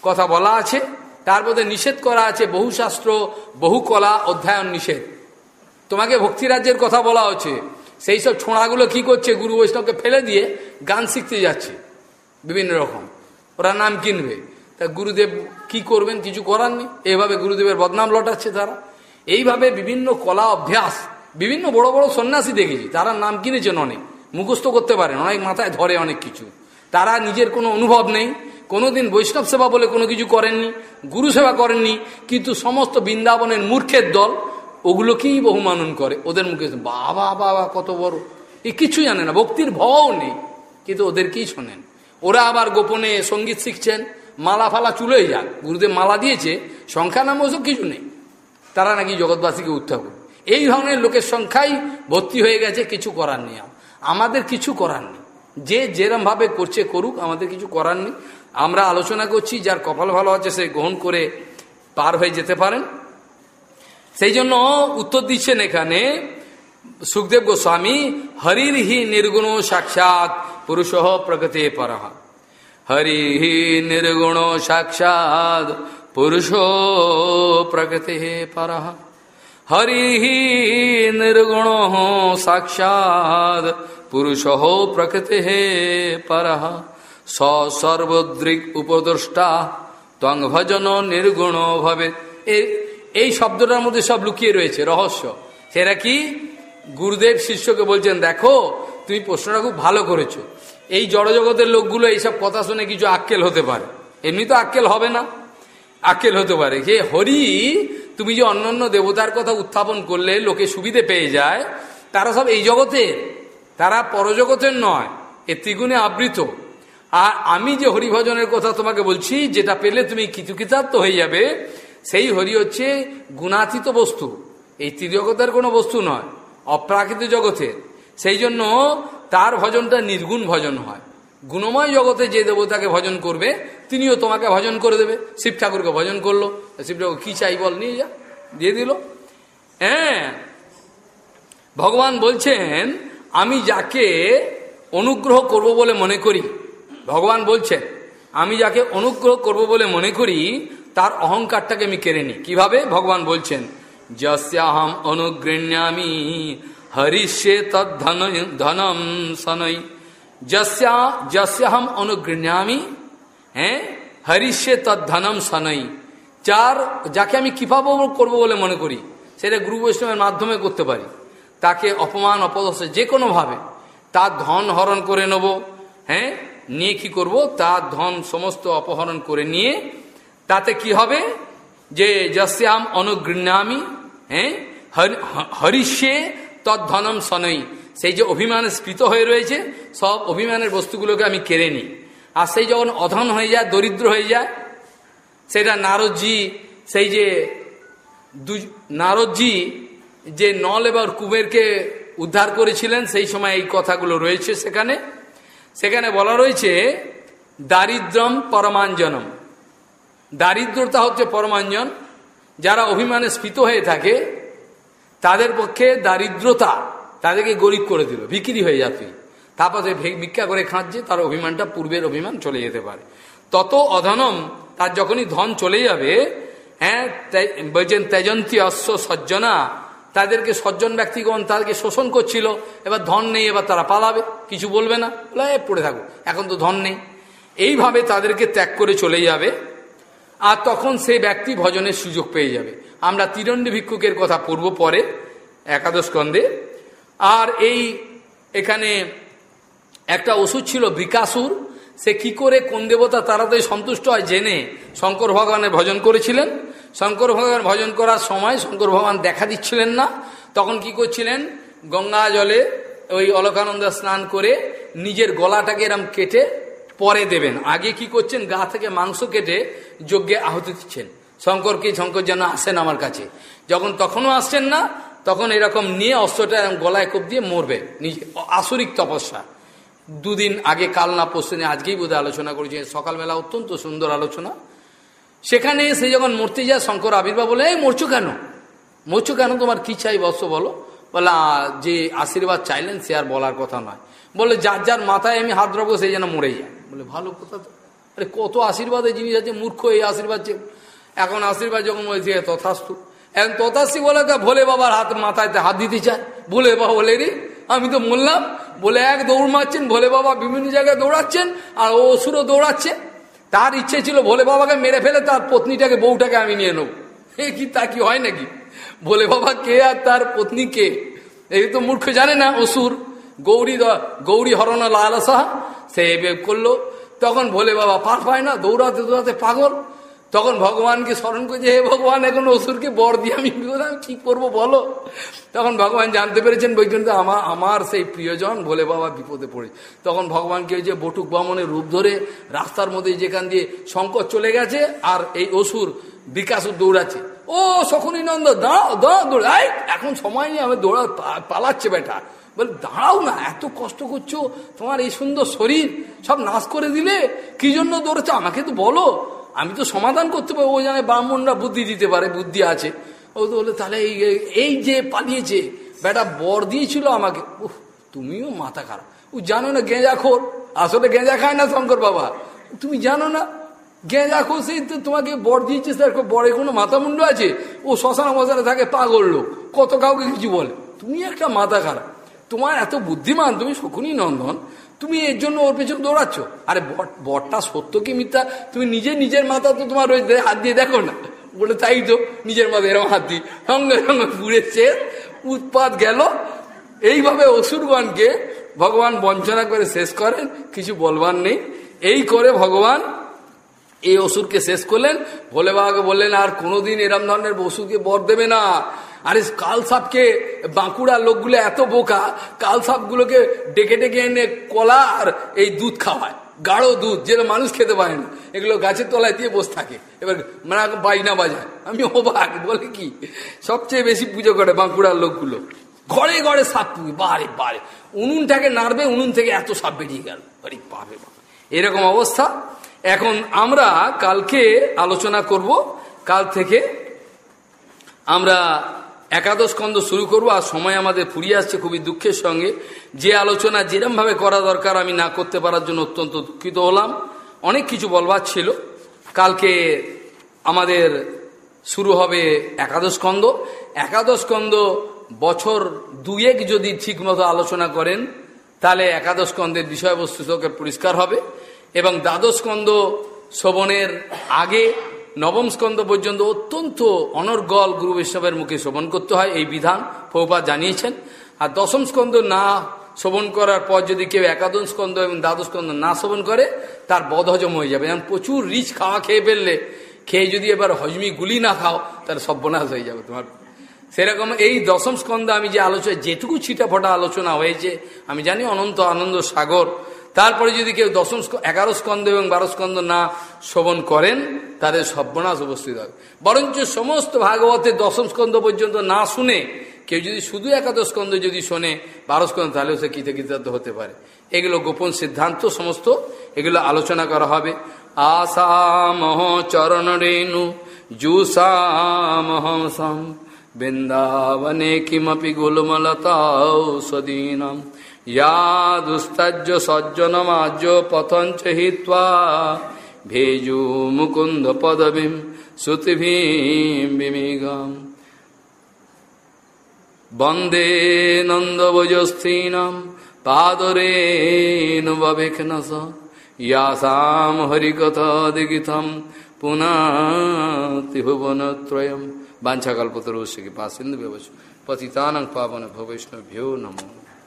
কথা বলা আছে। তার মধ্যে নিষেধ করা আছে বহু শাস্ত্র বহু কলা অধ্যয়ন নিষেধ। তোমাকে ভক্তিরাজ্যের কথা বলা হচ্ছে। সেই সব ছোঁড়াগুলো কি করছে? গুরু বৈষ্ণবকে ফেলে দিয়ে গান শিখতে যাচ্ছে। বিভিন্ন রকম। ওরা নাম কিনবে। তা গুরুদেব কি করবেন? কিছু করার নেই। এইভাবে গুরুদেবের বদনাম লটাচ্ছে তারা। এইভাবে বিভিন্ন কলা অভ্যাস বিভিন্ন বড় বড় সন্ন্যাসী দেখেছি, তারা নাম কিনেছেন অনেক, মুখস্থ করতে পারেন, অনেক মাথায় ধরে অনেক কিছু। তারা নিজের কোনো অনুভব নেই, কোনোদিন বৈষ্ণব সেবা বলে কোনো কিছু করেননি, গুরু সেবা করেননি, কিন্তু সমস্ত বৃন্দাবনের মূর্খের দল ওগুলোকেই বহুমানন করে, ওদের মুখে বাবা বাবা, কত বড়। এ কিছু জানে না, ভক্তির ভয়ও নেই, কিন্তু ওদেরকেই শোনেন। ওরা আবার গোপনে সংগীত শিখছেন, মালা ফালা চুলোই যান গুরুদেব মালা দিয়েছে সংখ্যা নাম ওসব কিছু নেই। তারা নাকি জগৎবাসীকে উত্থাপ এই ধরনের লোকের সংখ্যাই ভর্তি হয়ে গেছে, কিছু করার নেই আমাদের কিছু করার নেই। যে যেরম ভাবে করছে করুক, আমাদের কিছু করার নেই। আমরা আলোচনা করছি, যার কপাল ভালো আছে সে গ্রহণ করে পার হয়ে যেতে পারেন। সেই জন্য উত্তর দিচ্ছেন এখানে সুখদেব গোস্বামী, হরির হি নির্গুণ সাক্ষাৎ পুরুষ প্রগতে পরহ হরি হি নির্গুণ সাক্ষাৎ পুরুষ প্রগতে পরহ হরি নির্গুণ সাক্ষাৎ পুরুষ প্রকৃতি পরহ স সর্বদ্রিক উপদ্রষ্টা তং ভজন নির্গুণ ভাবে এই শব্দটার মধ্যে সব লুকিয়ে রয়েছে, রহস্য। সেটা কি? গুরুদেব শিষ্যকে বলছেন, দেখো, তুমি প্রশ্নটা খুব ভালো করেছ। এই জড়জগতের লোকগুলো এইসব কথা শুনে কিছু আক্কেল হতে পারে। এমনি তো আক্কেল হবে না। আক্কেল হতে পারে। যে হরি তুমি যে অন্যান্য দেবতার কথা উত্থাপন করলে লোকে সুবিধে পেয়ে যায়, তারা সব এই জগতের। তারা পরজগতের নয়, এ ত্রিগুণে আবৃত। আর আমি যে হরিভজনের কথা তোমাকে বলছি, যেটা পেলে তুমি কিতুকিতার্থ হয়ে যাবে, সেই হরি হচ্ছে গুণাতীত বস্তু। এই ত্রিজগতের কোনো বস্তু নয়, অপ্রাকৃত জগতের। সেই জন্য তার ভজনটা নির্গুণ ভজন হয়। গুণময় জগতে যে দেবতাকে ভজন করবে, তিনিও তোমাকে ভজন করে দেবে। শিব ঠাকুরকে ভজন করল। শিব ঠাকুর, কি চাই বল, নিয়ে যা, দিয়ে দিল। হ্যাঁ ভগবান বলছেন, আমি যাকে অনুগ্রহ করব বলে মনে করি। ভগবান বলছেন, আমি যাকে অনুগ্রহ করব বলে মনে করি, তার অহংকারটাকে আমি কেড়ে নিই। কীভাবে? ভগবান বলছেন, যস্যাহম অনুগৃণ্যামি হরিষ্যে তদ্ধন ধনম যস্যা যস্যাহম অনুগৃণ্যামি হ্যাঁ হরিষ্যে তদ্ধনম সনই যার যাকে আমি কৃপা করব বলে মনে করি সেটা গুরু বৈষ্ণবের মাধ্যমে করতে পারি তাকে অপমান অপদস্থ যে কোনোভাবে তার ধন হরণ করে নেব হ্যাঁ নিয়ে কি করব তার ধন সমস্ত অপহরণ করে নিয়ে তাতে কি হবে যে যস্যাম অনুগৃণামি হ্যাঁ হরিষ্যে তদ্ধনম সনই সেই যে অভিমানে স্ফীত হয়ে রয়েছে, সব অভিমানের বস্তুগুলোকে আমি কেড়ে নিই। আর সেই যখন অধন হয়ে যায়, দরিদ্র হয়ে যায়, সেটা নারদজি, সেই যে দু, নারদজি যে নল এবার কুবেরকে উদ্ধার করেছিলেন, সেই সময় এই কথাগুলো রয়েছে সেখানে। সেখানে বলা রয়েছে, দারিদ্রম পরমাঞ্জনম। দারিদ্রতা হচ্ছে পরমাঞ্জন। যারা অভিমানে স্ফীত হয়ে থাকে, তাদের পক্ষে দারিদ্রতা তাদেরকে গরিব করে দিল, বিক্রি হয়ে যাচ্ছে তারপর সে ভিক্ষা করে খাঁচ্ছে, তার অভিমানটা, পূর্বের অভিমান চলে যেতে পারে। তত অধনম, তার যখনই ধন চলে যাবে হ্যাঁ বলছেন তেজন্তী অশ্ব সজ্জনা, তাদেরকে সজ্জন ব্যক্তিগণ তাদেরকে শোষণ করছিল, এবার ধন নেই, এবার তারা পালাবে, কিছু বলবে না, বলে পড়ে থাকো, এখন তো ধন নেই। এইভাবে তাদেরকে ত্যাগ করে চলে যাবে, আর তখন সেই ব্যক্তি ভজনের সুযোগ পেয়ে যাবে। আমরা তিরণ্ডী ভিক্ষুকের কথা পূর্ব পরে, একাদশ স্কন্ধে আর এই এখানে একটা ওষুধ ছিল বিকাশুর সে কি করে, কোন দেবতা তাড়াতাড়ি সন্তুষ্ট হয় জেনে শঙ্কর ভগবানের ভজন করেছিলেন। শঙ্কর ভগবান ভজন করার সময় শঙ্কর ভগবান দেখা দিচ্ছিলেন না। তখন কি করছিলেন, গঙ্গা জলে ওই অলকানন্দ স্নান করে নিজের গলাটাকে এরম কেটে পরে দেবেন। আগে কি করছেন, গা থেকে মাংস কেটে যজ্ঞে আহত দিচ্ছেন। শঙ্করকে, শঙ্কর যেন আসেন আমার কাছে। যখন তখনও আসছেন না তখন এরকম নিয়ে অস্ত্রটা গলায় কোপ দিয়ে মরবে। নিজে আসরিক তপস্যা। দুদিন আগে কাল না পশ্চিমে আজকেই বোধহয় আলোচনা করেছি সকালবেলা অত্যন্ত সুন্দর আলোচনা। সেখানে সে যখন মূর্তি যায়, শঙ্কর আবির্ভাব বলে, এই, মরছো কেন? মরছো কেন? তোমার কি চাই বস বলো। বলে যে আশীর্বাদ চাইলেন, সে আর বলার কথা নয়। বলে, যার যার মাথায় আমি হাত রাখব সেই যেন মরে যায়। বলে, ভালো কথা তো। আরে, কত আশীর্বাদের জিনিস আছে, মূর্খ এই আশীর্বাদ এখন আশীর্বাদ যখন বলছে তথাস্তু। এখন তথাস্তি বলে তা ভোলে বাবার হাত মাথায় হাত দিতে চায়? ভোলে বাবা বলে আমি তো বললাম, বলে এক দৌড় মারছেন, ভোলে বাবা বিভিন্ন জায়গায় দৌড়াচ্ছেন, আর ও অসুরও দৌড়াচ্ছে। তার ইচ্ছে ছিল, ভোলে বাবাকে মেরে ফেলে, তার পত্নীটাকে, বউটাকে আমি নিয়ে নেব। এ কি, তা কি হয় নাকি? ভোলে বাবা কে আর তার পত্নী কে? এই তো মূর্খ জানে না, অসুর। গৌরী গৌরী হরণ লালসা সে করল। তখন ভোলে বাবা পার পায় না, দৌড়াতে দৌড়াতে পাগল। তখন ভগবানকে স্মরণ করছে হে ভগবান, এখন অসুরকে বর দিয়ে আমি আমি কি করব বলো? তখন ভগবান জানতে পেরেছেন বৈকুণ্ঠ আমার আমার সেই প্রিয়জন বলে বাবা বিপদে পড়ে। তখন ভগবানকে ওই যে বটুক বামনের রূপ ধরে রাস্তার মধ্যে যেখান দিয়ে শঙ্কর চলে গেছে, আর এই অসুর বিকাশ দৌড়াচ্ছে। ও শকুনি নন্দ, দাঁড়াও দাঁড়াও দৌড়াই এখন সময় নেই, আমি দৌড়া পালাচ্ছে বেটা। বলে, দাঁড়াও না, এত কষ্ট করছ, তোমার এই সুন্দর শরীর সব নাশ করে দিলে, কি জন্য দৌড়াচ্ছ? আমাকে তো বলো। আমি তো সমাধান করতে পারব। ও জানে ব্রাহ্মণরা বুদ্ধি দিতে পারে, বুদ্ধি আছে। ও তো বলে, তাহলে এই এই যে পালিয়েছে, বেটা বর দিয়েছিল আমাকে। উহ তুমিও মাথা খারাপ। ও জানো না গেঁজা খোর আসলে গেঁজা খায় না শঙ্কর বাবা? তুমি জানো না গেঁজা খোর সেই তো তোমাকে বর দিয়েছে, স্যার বরে কোনো মাথা মুন্ড আছে? ও শ্মশানা মশানে থাকে, পাগল লোক। কত কাউকে কিছু বলে। তুমি একটা মাথা খারাপ। তোমার এত বুদ্ধিমান, তুমি শকুনি নন্দন তুমি এর জন্য ওর পেছনে দৌড়াচ্ছ? আরে বরটা সত্য কি মিথ্যা? তুমি নিজে নিজের মাথা তো তোমার ওই হাত দিয়ে দেখো না? বলে তাই তো, নিজের মাথা এরকম হাত দিয়ে। সঙ্গে সঙ্গে ঘুরেছে উৎপাত গেল। এইভাবে অসুরগণকে ভগবান বঞ্চনা করে শেষ করেন, কিছু বলবার নেই। এই করে ভগবান এই অসুরকে শেষ করলেন। ভোলে বাবাকে বললেন, আর কোনোদিন এরম ধরনের অসুরকে বর দেবে না। আরে কাল সাপকে বাঁকুড়ার লোকগুলো এত বোকা, কাল সাপগুলোকে ডেকে ডেকে এনে কলা আর এই দুধ খাওয়ায়। গাঢ় দুধ, যেটা মানুষ খেতে পারে না। এগুলো গাছের তলায় দিয়ে বসে থাকে। এবার মানে বাইনা বাজায়। আমি অবাক, বলে কি? সবচেয়ে বেশি পুজো করে বাঁকুড়ার লোকগুলো। ঘরে ঘরে সাপ পুকি বারে বারে। উনুনটাকে নাড়বে, উনুন থেকে এত সাপ বেরিয়ে গেল। আরে বাপরে এরকম অবস্থা। এখন আমরা কালকে আলোচনা করব। কাল থেকে আমরা একাদশ স্কন্ধ শুরু করব আর সময় আমাদের ফুরিয়ে আসছে খুবই দুঃখের সঙ্গে। যে আলোচনা যেরমভাবে করা দরকার আমি না করতে পারার জন্য অত্যন্ত দুঃখিত হলাম। অনেক কিছু বলবার ছিল। কালকে আমাদের শুরু হবে একাদশ স্কন্ধ। একাদশ স্কন্ধ বছর দুয়েক যদি ঠিকমতো আলোচনা করেন, তাহলে একাদশ স্কন্ধের বিষয়বস্তু পরিষ্কার হবে এবং দ্বাদশ স্কন্ধ শ্রবণের আগে নবম স্কন্ধ পর্যন্ত অত্যন্ত অনর্গল গুরু বৈষ্ণবের মুখে শ্রবণ করতে হয় এই বিধান প্রভুপা জানিয়েছেন। আর দশম স্কন্ধ না শ্রবণ করার পর যদি কেউ একাদশ স্কন্ধ এবং দ্বাদশ স্কন্ধ না শ্রবণ করে, তার বদহজম হয়ে যাবে। যেমন প্রচুর রিচ খাওয়া খেয়ে ফেললে, খেয়ে যদি এবার হজমি গুলি না খাও তাহলে সর্বনাশ হয়ে যাবে তোমার। সেরকম এই দশম স্কন্ধে আমি যে আলোচনা যেটুকু ছিটাফোটা আলোচনা হয়েছে, আমি জানি অনন্ত আনন্দ সাগর তারপরে যদি কেউ দশম এগারো স্কন্ধ এবং বারো স্কন্ধ না শোভন করেন, তাদের সর্বনাশ উপস্থিত হবে। বরঞ্চ সমস্ত ভাগবতের দশম স্কন্ধ পর্যন্ত না শুনে, কেউ যদি শুধু একাদশ স্কন্ধ যদি শোনে, বারো স্কন্ধ, তাহলেও সে কৃতকৃতার্থ হতে পারে। এগুলো গোপন সিদ্ধান্ত সমস্ত, এগুলো আলোচনা করা হবে। আসামহ চরণ রেণু জুসামহসম বৃন্দাবনে কিমপি গুলমলতাঔষধীনাম ইয়াদুস্তজ্য সজ্জনমাজ্য পতঞ্চ হিত্বা ভেজু মুকুন্দ পদবিম শ্রুতিভীম বন্দে নন্দভোজস্থীনাম পাদরেণুববেক্ষনস ইয়াসাম হরিকথা দিগিতম পুনাতি ভুবনত্রয়ম বাঞ্ছাকল্পতরুষ্য কৃপা সিন্ধু ব্যবচ পতিতানং পাবন ভবৈষ্ণভ্যো নমো